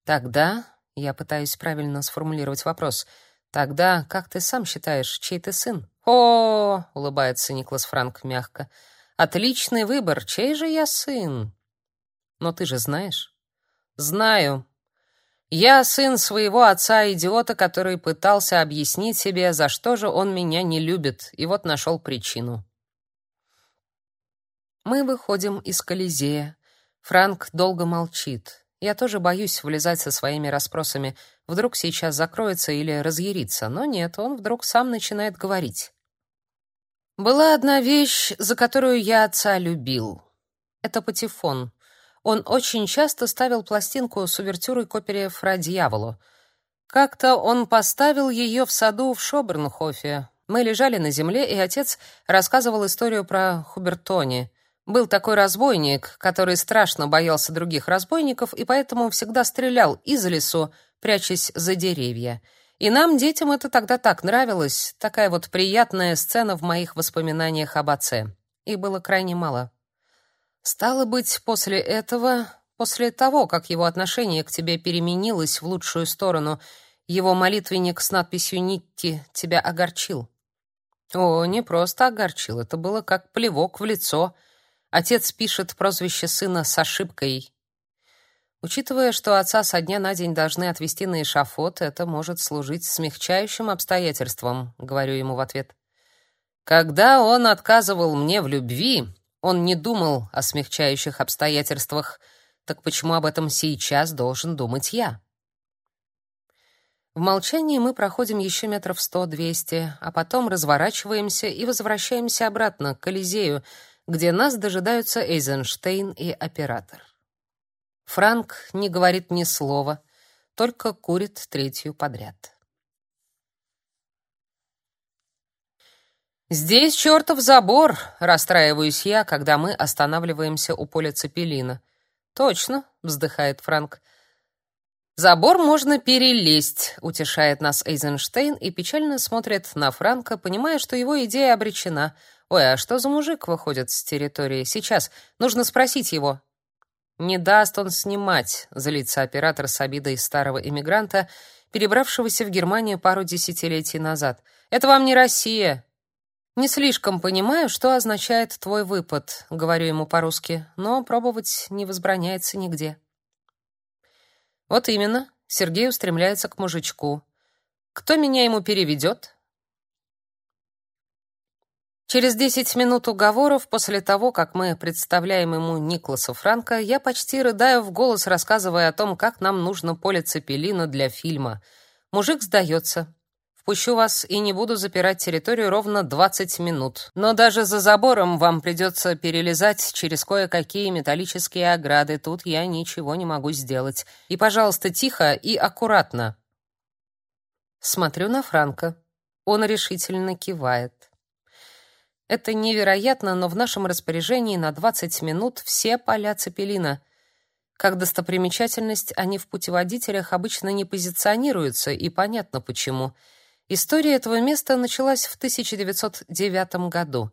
Тогда, я пытаюсь правильно сформулировать вопрос, тогда, как ты сам считаешь, чей ты сын? О, улыбается Никлас Франк мягко. Отличный выбор. Чей же я сын? Но ты же знаешь? Знаю. Я сын своего отца-идиота, который пытался объяснить себе, за что же он меня не любит, и вот нашел причину. Мы выходим из Колизея. Франк долго молчит. Я тоже боюсь влезать со своими расспросами. Вдруг сейчас закроется или разъярится. Но нет, он вдруг сам начинает говорить. Была одна вещь, за которую я отца любил. Это патефон. Он очень часто ставил пластинку с увертюрой к опере «Фра дьяволу». Как-то он поставил ее в саду в Шобернхофе. Мы лежали на земле, и отец рассказывал историю про Хубертони. Был такой разбойник, который страшно боялся других разбойников и поэтому всегда стрелял из лесу, прячась за деревья. И нам, детям, это тогда так нравилось, такая вот приятная сцена в моих воспоминаниях об отце. И было крайне мало. Стало быть, после этого, после того, как его отношение к тебе переменилось в лучшую сторону, его молитвенник с надписью «Никки» тебя огорчил. О, не просто огорчил, это было как плевок в лицо. Отец пишет прозвище сына с ошибкой Учитывая, что отца со дня на день должны отвезти на эшафот, это может служить смягчающим обстоятельством, говорю ему в ответ. Когда он отказывал мне в любви, он не думал о смягчающих обстоятельствах. Так почему об этом сейчас должен думать я? В молчании мы проходим еще метров сто-двести, а потом разворачиваемся и возвращаемся обратно к Колизею, где нас дожидаются Эйзенштейн и оператор. Франк не говорит ни слова, только курит третью подряд. Здесь чертов забор, расстраиваюсь я, когда мы останавливаемся у поля Цепелина. Точно, вздыхает Франк. Забор можно перелезть, утешает нас Эйзенштейн и печально смотрит на Франка, понимая, что его идея обречена. Ой, а что за мужик выходит с территории? Сейчас нужно спросить его. Не даст он снимать, злится оператор с обидой старого иммигранта, перебравшегося в Германию пару десятилетий назад. Это вам не Россия. Не слишком понимаю, что означает твой выпад, говорю ему по-русски, но пробовать не возбраняется нигде. Вот именно, Сергей устремляется к мужичку. Кто меня ему переведет? Через десять минут уговоров, после того, как мы представляем ему Никласа Франка, я почти рыдаю в голос, рассказывая о том, как нам нужно поле цепелина для фильма. Мужик сдается. Впущу вас и не буду запирать территорию ровно 20 минут. Но даже за забором вам придется перелезать через кое-какие металлические ограды. Тут я ничего не могу сделать. И, пожалуйста, тихо и аккуратно. Смотрю на Франка. Он решительно кивает. Это невероятно, но в нашем распоряжении на 20 минут все поля Цепелина. Как достопримечательность они в путеводителях обычно не позиционируются, и понятно почему. История этого места началась в 1909 году.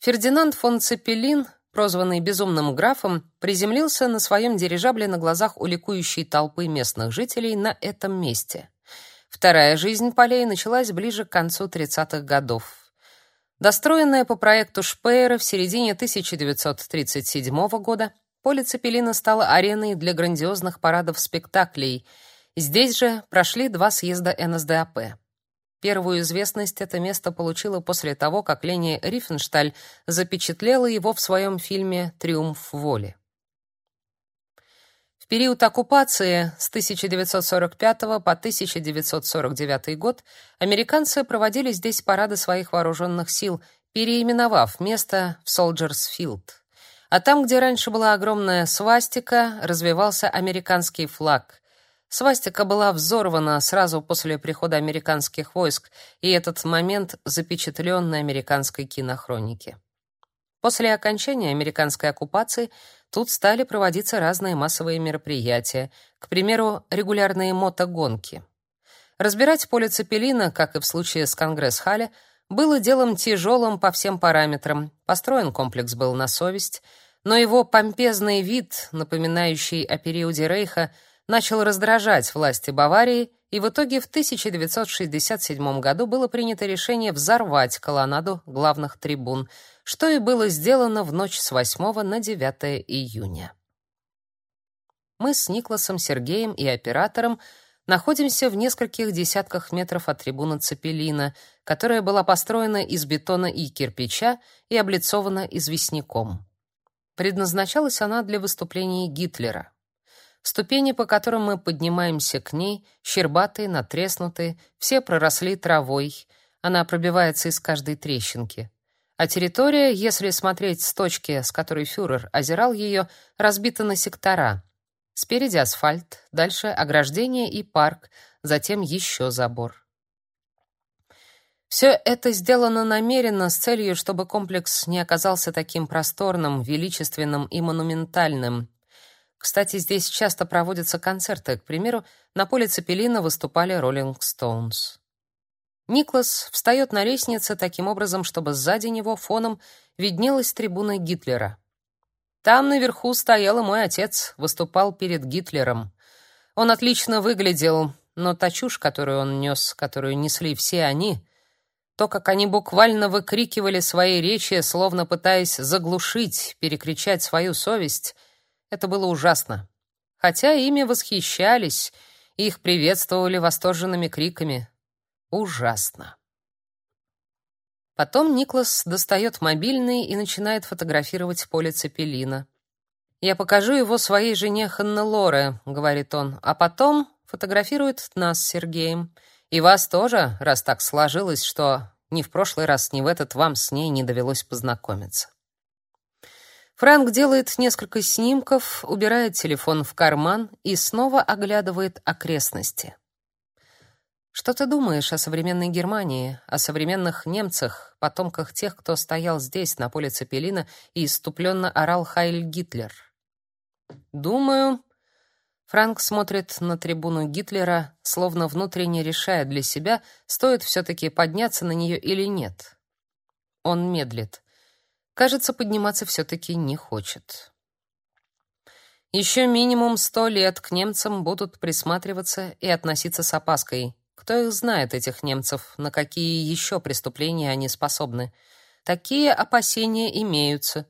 Фердинанд фон Цепелин, прозванный безумным графом, приземлился на своем дирижабле на глазах у ликующей толпы местных жителей на этом месте. Вторая жизнь полей началась ближе к концу 30-х годов. Достроенная по проекту Шпеера в середине 1937 года, поле Цепелина стало ареной для грандиозных парадов-спектаклей. Здесь же прошли два съезда НСДАП. Первую известность это место получило после того, как Лени Рифеншталь запечатлела его в своем фильме «Триумф воли». Период оккупации с 1945 по 1949 год американцы проводили здесь парады своих вооруженных сил, переименовав место в Soldiers Field. А там, где раньше была огромная свастика, развивался американский флаг. Свастика была взорвана сразу после прихода американских войск, и этот момент запечатлен на американской кинохронике. После окончания американской оккупации тут стали проводиться разные массовые мероприятия, к примеру, регулярные мотогонки. Разбирать поле Цепелина, как и в случае с Конгресс-Халле, было делом тяжелым по всем параметрам. Построен комплекс был на совесть, но его помпезный вид, напоминающий о периоде Рейха, начал раздражать власти Баварии, и в итоге в 1967 году было принято решение взорвать колоннаду главных трибун, что и было сделано в ночь с 8 на 9 июня. Мы с Никласом, Сергеем и оператором находимся в нескольких десятках метров от трибуны Цепелина, которая была построена из бетона и кирпича и облицована известняком. Предназначалась она для выступлений Гитлера. Ступени, по которым мы поднимаемся к ней, щербатые, натреснутые, все проросли травой. Она пробивается из каждой трещинки. А территория, если смотреть с точки, с которой фюрер озирал ее, разбита на сектора. Спереди асфальт, дальше ограждение и парк, затем еще забор. Все это сделано намеренно с целью, чтобы комплекс не оказался таким просторным, величественным и монументальным, кстати, здесь часто проводятся концерты. К примеру, на поле Цепелина выступали Rolling Stones. Никлас встает на лестнице таким образом, чтобы сзади него фоном виднелась трибуна Гитлера. Там наверху стоял и мой отец, выступал перед Гитлером. Он отлично выглядел, но та чушь, которую он нес, которую несли все они, то, как они буквально выкрикивали свои речи, словно пытаясь заглушить, перекричать свою совесть — это было ужасно. Хотя ими восхищались, их приветствовали восторженными криками. Ужасно. Потом Никлас достает мобильный и начинает фотографировать поле Цепелина. «Я покажу его своей жене Ханнелоре», — говорит он, «а потом фотографирует нас с Сергеем. И вас тоже, раз так сложилось, что ни в прошлый раз, ни в этот вам с ней не довелось познакомиться». Франк делает несколько снимков, убирает телефон в карман и снова оглядывает окрестности. Что ты думаешь о современной Германии, о современных немцах, потомках тех, кто стоял здесь на поле Цепелина и иступленно орал Хайль Гитлер? Думаю, Франк смотрит на трибуну Гитлера, словно внутренне решая для себя, стоит все таки подняться на нее или нет. Он медлит. Кажется, подниматься все-таки не хочет. Еще минимум сто лет к немцам будут присматриваться и относиться с опаской. Кто их знает, этих немцев, на какие еще преступления они способны? Такие опасения имеются.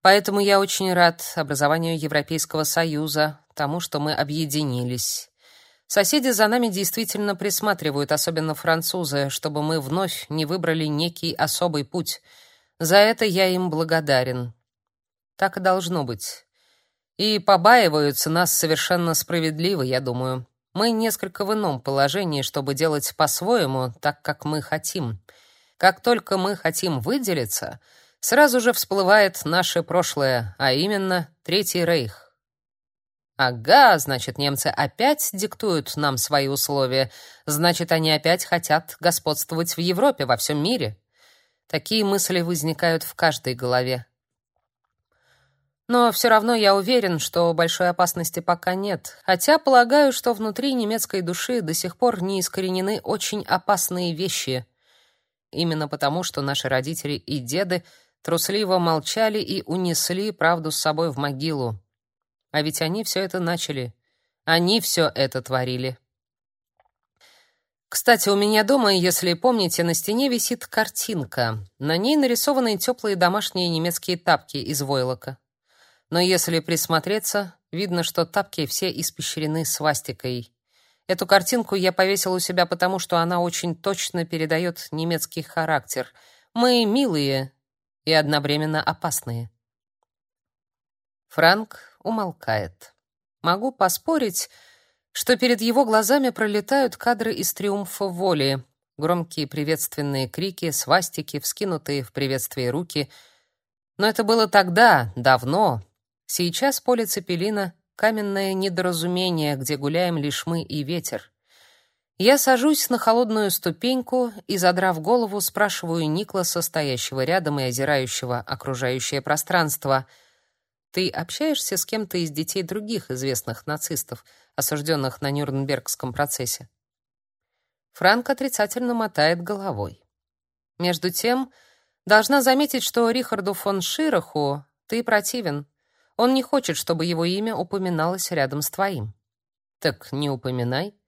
Поэтому я очень рад образованию Европейского Союза, тому, что мы объединились. Соседи за нами действительно присматривают, особенно французы, чтобы мы вновь не выбрали некий особый путь — за это я им благодарен. Так и должно быть. И побаиваются нас совершенно справедливо, я думаю. Мы несколько в ином положении, чтобы делать по-своему, так как мы хотим. Как только мы хотим выделиться, сразу же всплывает наше прошлое, а именно Третий Рейх. Ага, значит, немцы опять диктуют нам свои условия. Значит, они опять хотят господствовать в Европе, во всем мире. Такие мысли возникают в каждой голове. Но все равно я уверен, что большой опасности пока нет, хотя полагаю, что внутри немецкой души до сих пор не искоренены очень опасные вещи. Именно потому, что наши родители и деды трусливо молчали и унесли правду с собой в могилу. А ведь они все это начали. Они все это творили. Кстати, у меня дома, если помните, на стене висит картинка. На ней нарисованы теплые домашние немецкие тапки из войлока. Но если присмотреться, видно, что тапки все испещрены свастикой. Эту картинку я повесил у себя потому, что она очень точно передает немецкий характер. Мы милые и одновременно опасные. Франк умолкает. Могу поспорить, что перед его глазами пролетают кадры из «Триумфа воли», громкие приветственные крики, свастики, вскинутые в приветствии руки. Но это было тогда, давно. Сейчас поле Цепелина — каменное недоразумение, где гуляем лишь мы и ветер. Я сажусь на холодную ступеньку и, задрав голову, спрашиваю Никласа, стоящего рядом и озирающего окружающее пространство — ты общаешься с кем-то из детей других известных нацистов, осужденных на Нюрнбергском процессе? Франк отрицательно мотает головой. Между тем, должна заметить, что Рихарду фон Шираху ты противен. Он не хочет, чтобы его имя упоминалось рядом с твоим. Так не упоминай.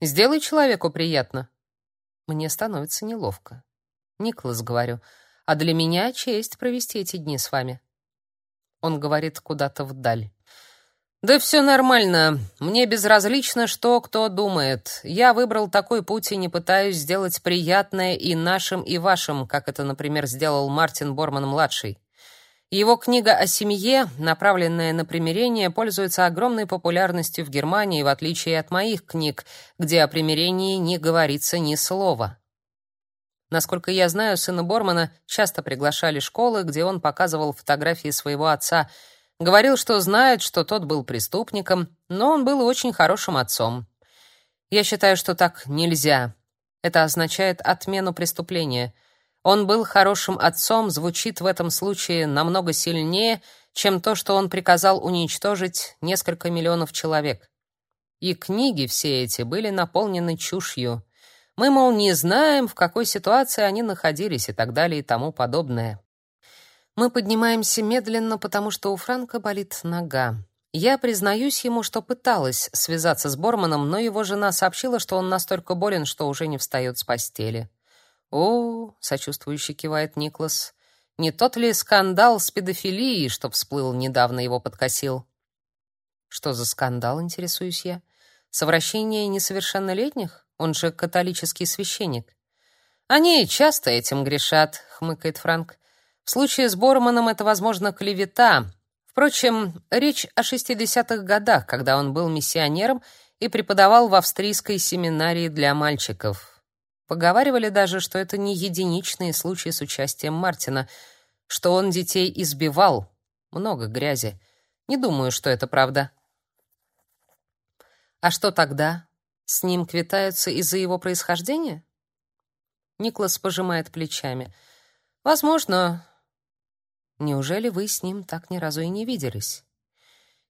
Сделай человеку приятно. Мне становится неловко. Никлас, говорю, а для меня честь провести эти дни с вами. Он говорит куда-то вдаль. Да все нормально. Мне безразлично, что кто думает. Я выбрал такой путь и не пытаюсь сделать приятное и нашим, и вашим, как это, например, сделал Мартин Борман младший. Его книга о семье, направленная на примирение, пользуется огромной популярностью в Германии, в отличие от моих книг, где о примирении не говорится ни слова. Насколько я знаю, сына Бормана часто приглашали школы, где он показывал фотографии своего отца, говорил, что знает, что тот был преступником, но он был очень хорошим отцом. Я считаю, что так нельзя. Это означает отмену преступления. Он был хорошим отцом звучит в этом случае намного сильнее, чем то, что он приказал уничтожить несколько миллионов человек. И книги все эти были наполнены чушью. Мы, мол, не знаем, в какой ситуации они находились и так далее и тому подобное. Мы поднимаемся медленно, потому что у Франка болит нога. Я признаюсь ему, что пыталась связаться с Борманом, но его жена сообщила, что он настолько болен, что уже не встает с постели. «О, — сочувствующе кивает Никлас, — не тот ли скандал с педофилией, что всплыл недавно его подкосил?» «Что за скандал, интересуюсь я? Совращение несовершеннолетних?» Он же католический священник. Они часто этим грешат, хмыкает Франк. В случае с Борманом это, возможно, клевета. Впрочем, речь о 60-х годах, когда он был миссионером и преподавал в австрийской семинарии для мальчиков. Поговаривали даже, что это не единичные случаи с участием Мартина, что он детей избивал. Много грязи. Не думаю, что это правда. А что тогда? С ним квитаются из-за его происхождения? Никлас пожимает плечами. Возможно. Неужели вы с ним так ни разу и не виделись?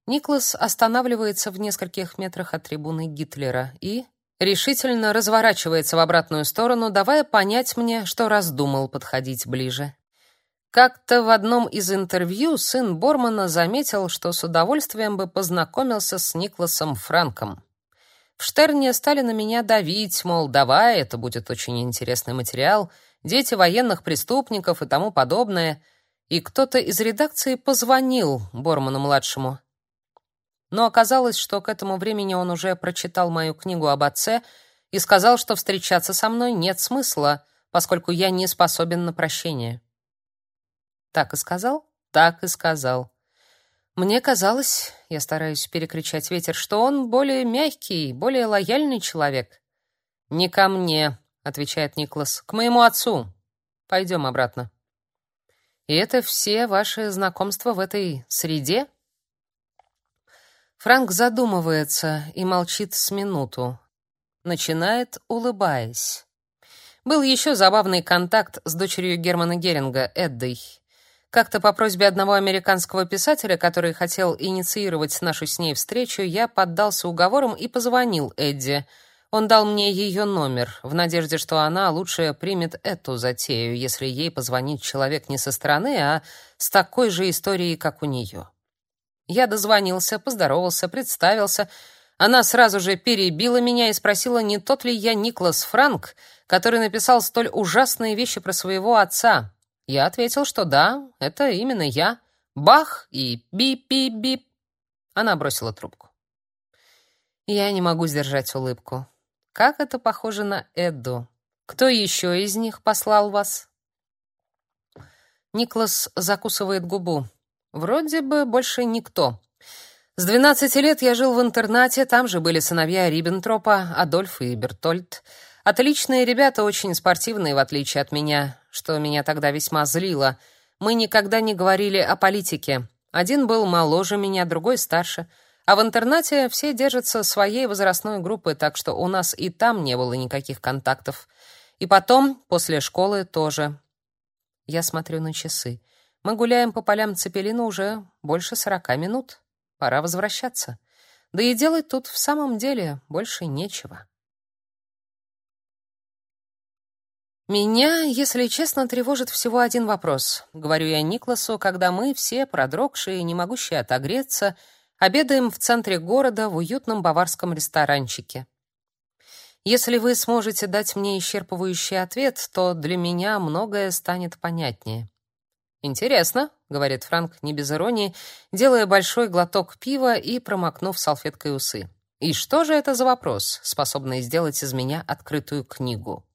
Никлас останавливается в нескольких метрах от трибуны Гитлера и решительно разворачивается в обратную сторону, давая понять мне, что раздумал подходить ближе. Как-то в одном из интервью сын Бормана заметил, что с удовольствием бы познакомился с Никласом Франком. В Штерне стали на меня давить, мол, давай, это будет очень интересный материал, дети военных преступников и тому подобное. И кто-то из редакции позвонил Борману-младшему. Но оказалось, что к этому времени он уже прочитал мою книгу об отце и сказал, что встречаться со мной нет смысла, поскольку я не способен на прощение. Так и сказал? Так и сказал. Мне казалось, я стараюсь перекричать ветер, что он более мягкий, более лояльный человек. Не ко мне, отвечает Никлас, к моему отцу. Пойдем обратно. И это все ваши знакомства в этой среде? Франк задумывается и молчит с минуту. Начинает, улыбаясь. Был еще забавный контакт с дочерью Германа Геринга, Эддой. Как-то по просьбе одного американского писателя, который хотел инициировать нашу с ней встречу, я поддался уговорам и позвонил Эдди. Он дал мне ее номер, в надежде, что она лучше примет эту затею, если ей позвонит человек не со стороны, а с такой же историей, как у нее. Я дозвонился, поздоровался, представился. Она сразу же перебила меня и спросила, не тот ли я Никлас Франк, который написал столь ужасные вещи про своего отца. Я ответил, что да, это именно я. Бах и бип-бип-бип. Она бросила трубку. Я не могу сдержать улыбку. Как это похоже на Эдду. Кто еще из них послал вас? Никлас закусывает губу. Вроде бы больше никто. С 12 лет я жил в интернате, там же были сыновья Риббентропа, Адольф и Бертольд. Отличные ребята, очень спортивные, в отличие от меня, что меня тогда весьма злило. Мы никогда не говорили о политике. Один был моложе меня, другой старше. А в интернате все держатся своей возрастной группы, так что у нас и там не было никаких контактов. И потом, после школы тоже. Я смотрю на часы. Мы гуляем по полям Цепелина уже больше сорока минут. Пора возвращаться. Да и делать тут в самом деле больше нечего. Меня, если честно, тревожит всего один вопрос, говорю я Никласу, когда мы все продрогшие, не могущие отогреться, обедаем в центре города в уютном баварском ресторанчике. Если вы сможете дать мне исчерпывающий ответ, то для меня многое станет понятнее. Интересно, говорит Франк не без иронии, делая большой глоток пива и промокнув салфеткой усы. И что же это за вопрос, способный сделать из меня открытую книгу?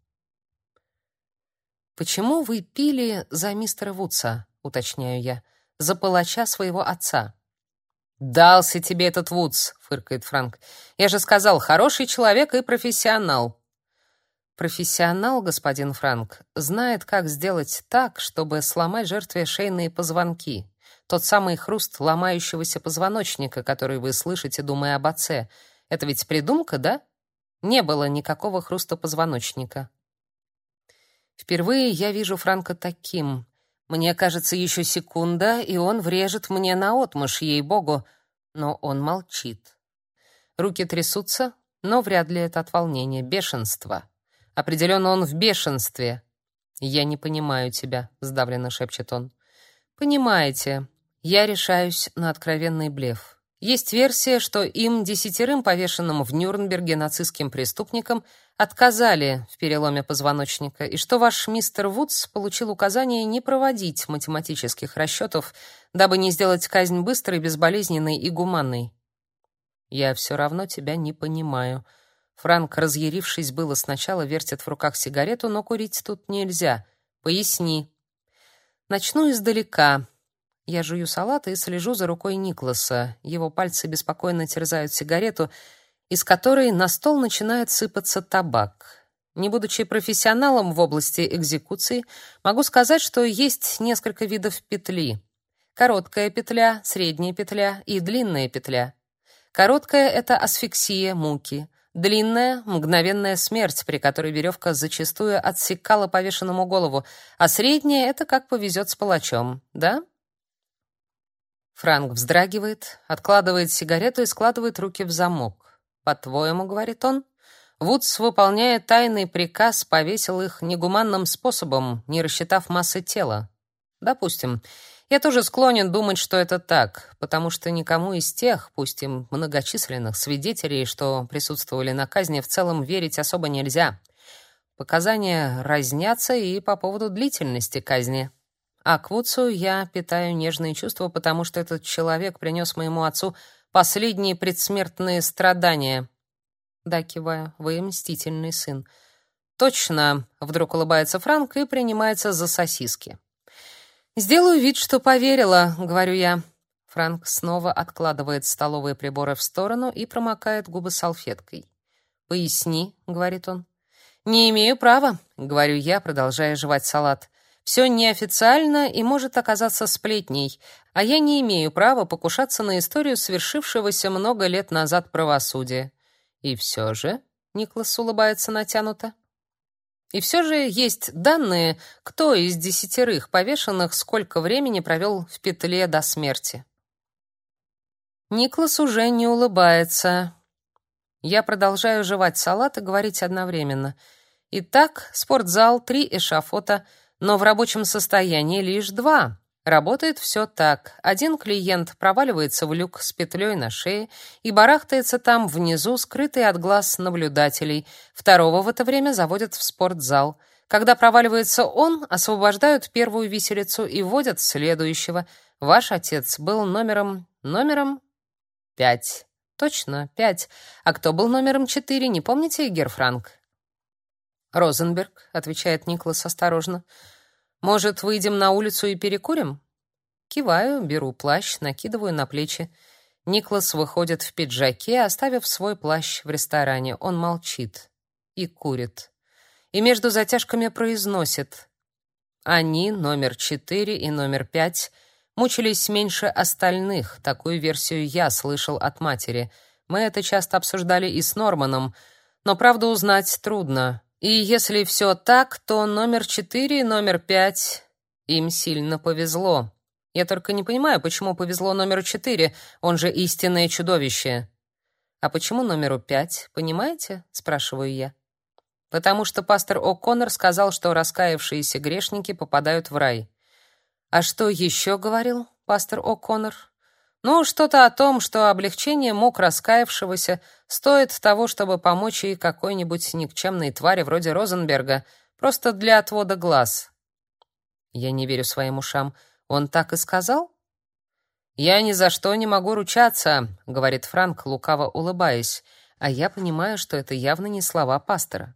Почему вы пили за мистера Вудса, уточняю я, за палача своего отца? Дался тебе этот Вудс, фыркает Франк. Я же сказал, хороший человек и профессионал. Профессионал, господин Франк, знает, как сделать так, чтобы сломать жертве шейные позвонки. Тот самый хруст ломающегося позвоночника, который вы слышите, думая об отце. Это ведь придумка, да? Не было никакого хруста позвоночника. Впервые я вижу Франка таким. Мне кажется, еще секунда, и он врежет мне наотмашь, ей-богу. Но он молчит. Руки трясутся, но вряд ли это от волнения, бешенства. Определенно он в бешенстве. Я не понимаю тебя, сдавленно шепчет он. Понимаете, я решаюсь на откровенный блеф. Есть версия, что им десятерым повешенным в Нюрнберге нацистским преступникам отказали в переломе позвоночника, и что ваш мистер Вудс получил указание не проводить математических расчетов, дабы не сделать казнь быстрой, безболезненной и гуманной. Я все равно тебя не понимаю, Франк, разъярившись было сначала, вертит в руках сигарету, но курить тут нельзя. Поясни. Начну издалека. Я жую салат и слежу за рукой Никласа. Его пальцы беспокойно терзают сигарету, из которой на стол начинает сыпаться табак. Не будучи профессионалом в области экзекуции, могу сказать, что есть несколько видов петли. Короткая петля, средняя петля и длинная петля. Короткая — это асфиксия, муки. Длинная, мгновенная смерть, при которой веревка зачастую отсекала повешенному голову, а средняя — это как повезет с палачом, да? Франк вздрагивает, откладывает сигарету и складывает руки в замок. «По-твоему, — говорит он, — Вудс, выполняя тайный приказ, повесил их негуманным способом, не рассчитав массы тела. Допустим, — я тоже склонен думать, что это так, потому что никому из тех, пусть и многочисленных свидетелей, что присутствовали на казни, в целом верить особо нельзя. Показания разнятся и по поводу длительности казни. А к Вудсу я питаю нежные чувства, потому что этот человек принес моему отцу последние предсмертные страдания. Да, киваю, вы мстительный сын. Точно, вдруг улыбается Франк и принимается за сосиски. Сделаю вид, что поверила, говорю я. Франк снова откладывает столовые приборы в сторону и промокает губы салфеткой. Поясни, говорит он. Не имею права, говорю я, продолжая жевать салат. Все неофициально и может оказаться сплетней, а я не имею права покушаться на историю свершившегося много лет назад правосудия. И все же, Никлас улыбается натянуто. И все же есть данные, кто из десятерых повешенных сколько времени провел в петле до смерти. Никлас уже не улыбается. Я продолжаю жевать салат и говорить одновременно. Итак, спортзал, три эшафота, но в рабочем состоянии лишь два. Работает все так. Один клиент проваливается в люк с петлей на шее и барахтается там внизу, скрытый от глаз наблюдателей. Второго в это время заводят в спортзал. Когда проваливается он, освобождают первую виселицу и вводят следующего. Ваш отец был номером... номером... пять. Точно, пять. А кто был номером четыре, не помните, Герфранк? Розенберг, отвечает Никлас осторожно. Может, выйдем на улицу и перекурим? Киваю, беру плащ, накидываю на плечи. Никлас выходит в пиджаке, оставив свой плащ в ресторане. Он молчит и курит. И между затяжками произносит: "Они номер четыре и номер пять мучились меньше остальных. Такую версию я слышал от матери. Мы это часто обсуждали и с Норманом, но правду узнать трудно. И если все так, то номер четыре и номер пять им сильно повезло. Я только не понимаю, почему повезло номеру четыре, он же истинное чудовище. А почему номеру пять, понимаете? спрашиваю я. Потому что пастор О'Коннор сказал, что раскаявшиеся грешники попадают в рай. А что еще говорил пастор О'Коннор? Ну, что-то о том, что облегчение мук раскаявшегося стоит того, чтобы помочь и какой-нибудь никчемной твари вроде Розенберга, просто для отвода глаз. Я не верю своим ушам. Он так и сказал? Я ни за что не могу ручаться, говорит Франк, лукаво улыбаясь, а я понимаю, что это явно не слова пастора.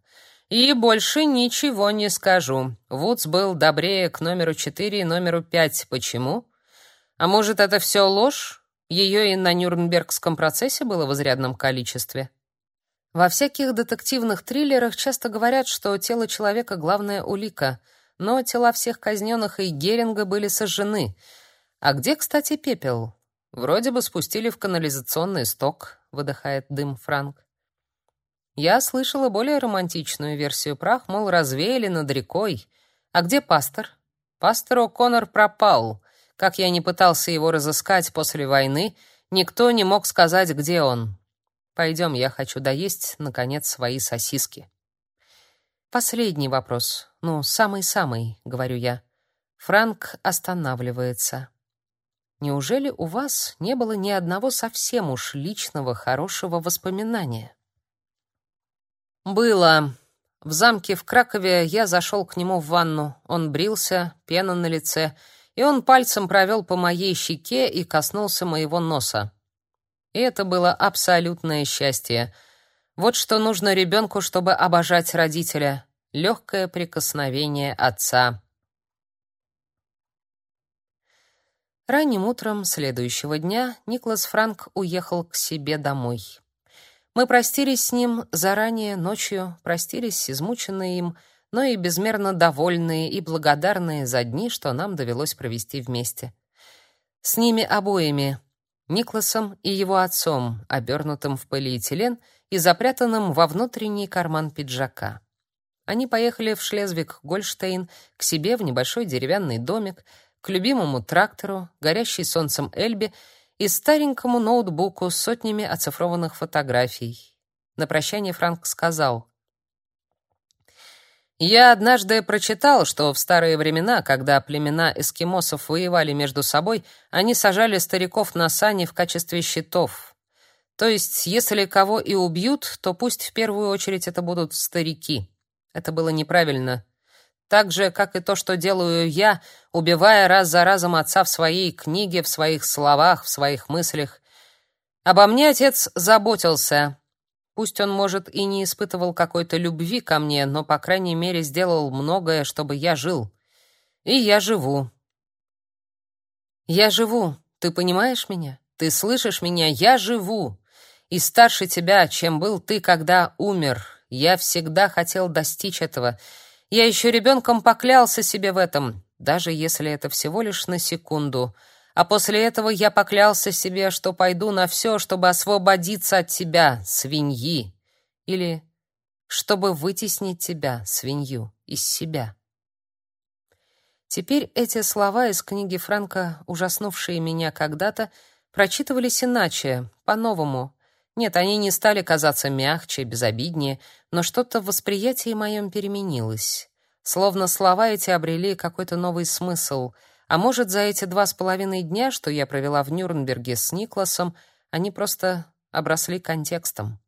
И больше ничего не скажу. Вудс был добрее к номеру четыре и номеру пять. Почему? А может, это все ложь? Ее и на Нюрнбергском процессе было в изрядном количестве. Во всяких детективных триллерах часто говорят, что тело человека — главная улика, но тела всех казненных и Геринга были сожжены. А где, кстати, пепел? Вроде бы спустили в канализационный сток, выдыхает дым Франк. Я слышала более романтичную версию. Прах, мол, развеяли над рекой. А где пастор? Пастор О'Коннор пропал. Как я не пытался его разыскать после войны, никто не мог сказать, где он. Пойдем, я хочу доесть, наконец, свои сосиски. Последний вопрос. Ну, самый-самый, говорю я. Франк останавливается. Неужели у вас не было ни одного совсем уж личного хорошего воспоминания? Было. В замке в Кракове я зашел к нему в ванну. Он брился, пена на лице — и он пальцем провел по моей щеке и коснулся моего носа. И это было абсолютное счастье. Вот что нужно ребенку, чтобы обожать родителя. Легкое прикосновение отца. Ранним утром следующего дня Никлас Франк уехал к себе домой. Мы простились с ним заранее, ночью, простились, измученные им, но и безмерно довольные и благодарные за дни, что нам довелось провести вместе. С ними обоими, Никласом и его отцом, обернутым в полиэтилен и запрятанным во внутренний карман пиджака. Они поехали в Шлезвиг-Гольштейн к себе в небольшой деревянный домик, к любимому трактору, горящей солнцем Эльбе и старенькому ноутбуку с сотнями оцифрованных фотографий. На прощание Франк сказал: я однажды прочитал, что в старые времена, когда племена эскимосов воевали между собой, они сажали стариков на сани в качестве щитов. То есть, если кого и убьют, то пусть в первую очередь это будут старики. Это было неправильно. Так же, как и то, что делаю я, убивая раз за разом отца в своей книге, в своих словах, в своих мыслях. Обо мне отец заботился, Пусть он, может, и не испытывал какой-то любви ко мне, но, по крайней мере, сделал многое, чтобы я жил. И я живу. Я живу. Ты понимаешь меня? Ты слышишь меня? Я живу. И старше тебя, чем был ты, когда умер. Я всегда хотел достичь этого. Я еще ребенком поклялся себе в этом, даже если это всего лишь на секунду — а после этого я поклялся себе, что пойду на все, чтобы освободиться от тебя, свиньи, или чтобы вытеснить тебя, свинью, из себя. Теперь эти слова из книги Франка, ужаснувшие меня когда-то, прочитывались иначе, по-новому. Нет, они не стали казаться мягче, безобиднее, но что-то в восприятии моем переменилось. Словно слова эти обрели какой-то новый смысл. А может, за эти два с половиной дня, что я провела в Нюрнберге с Никласом, они просто обросли контекстом.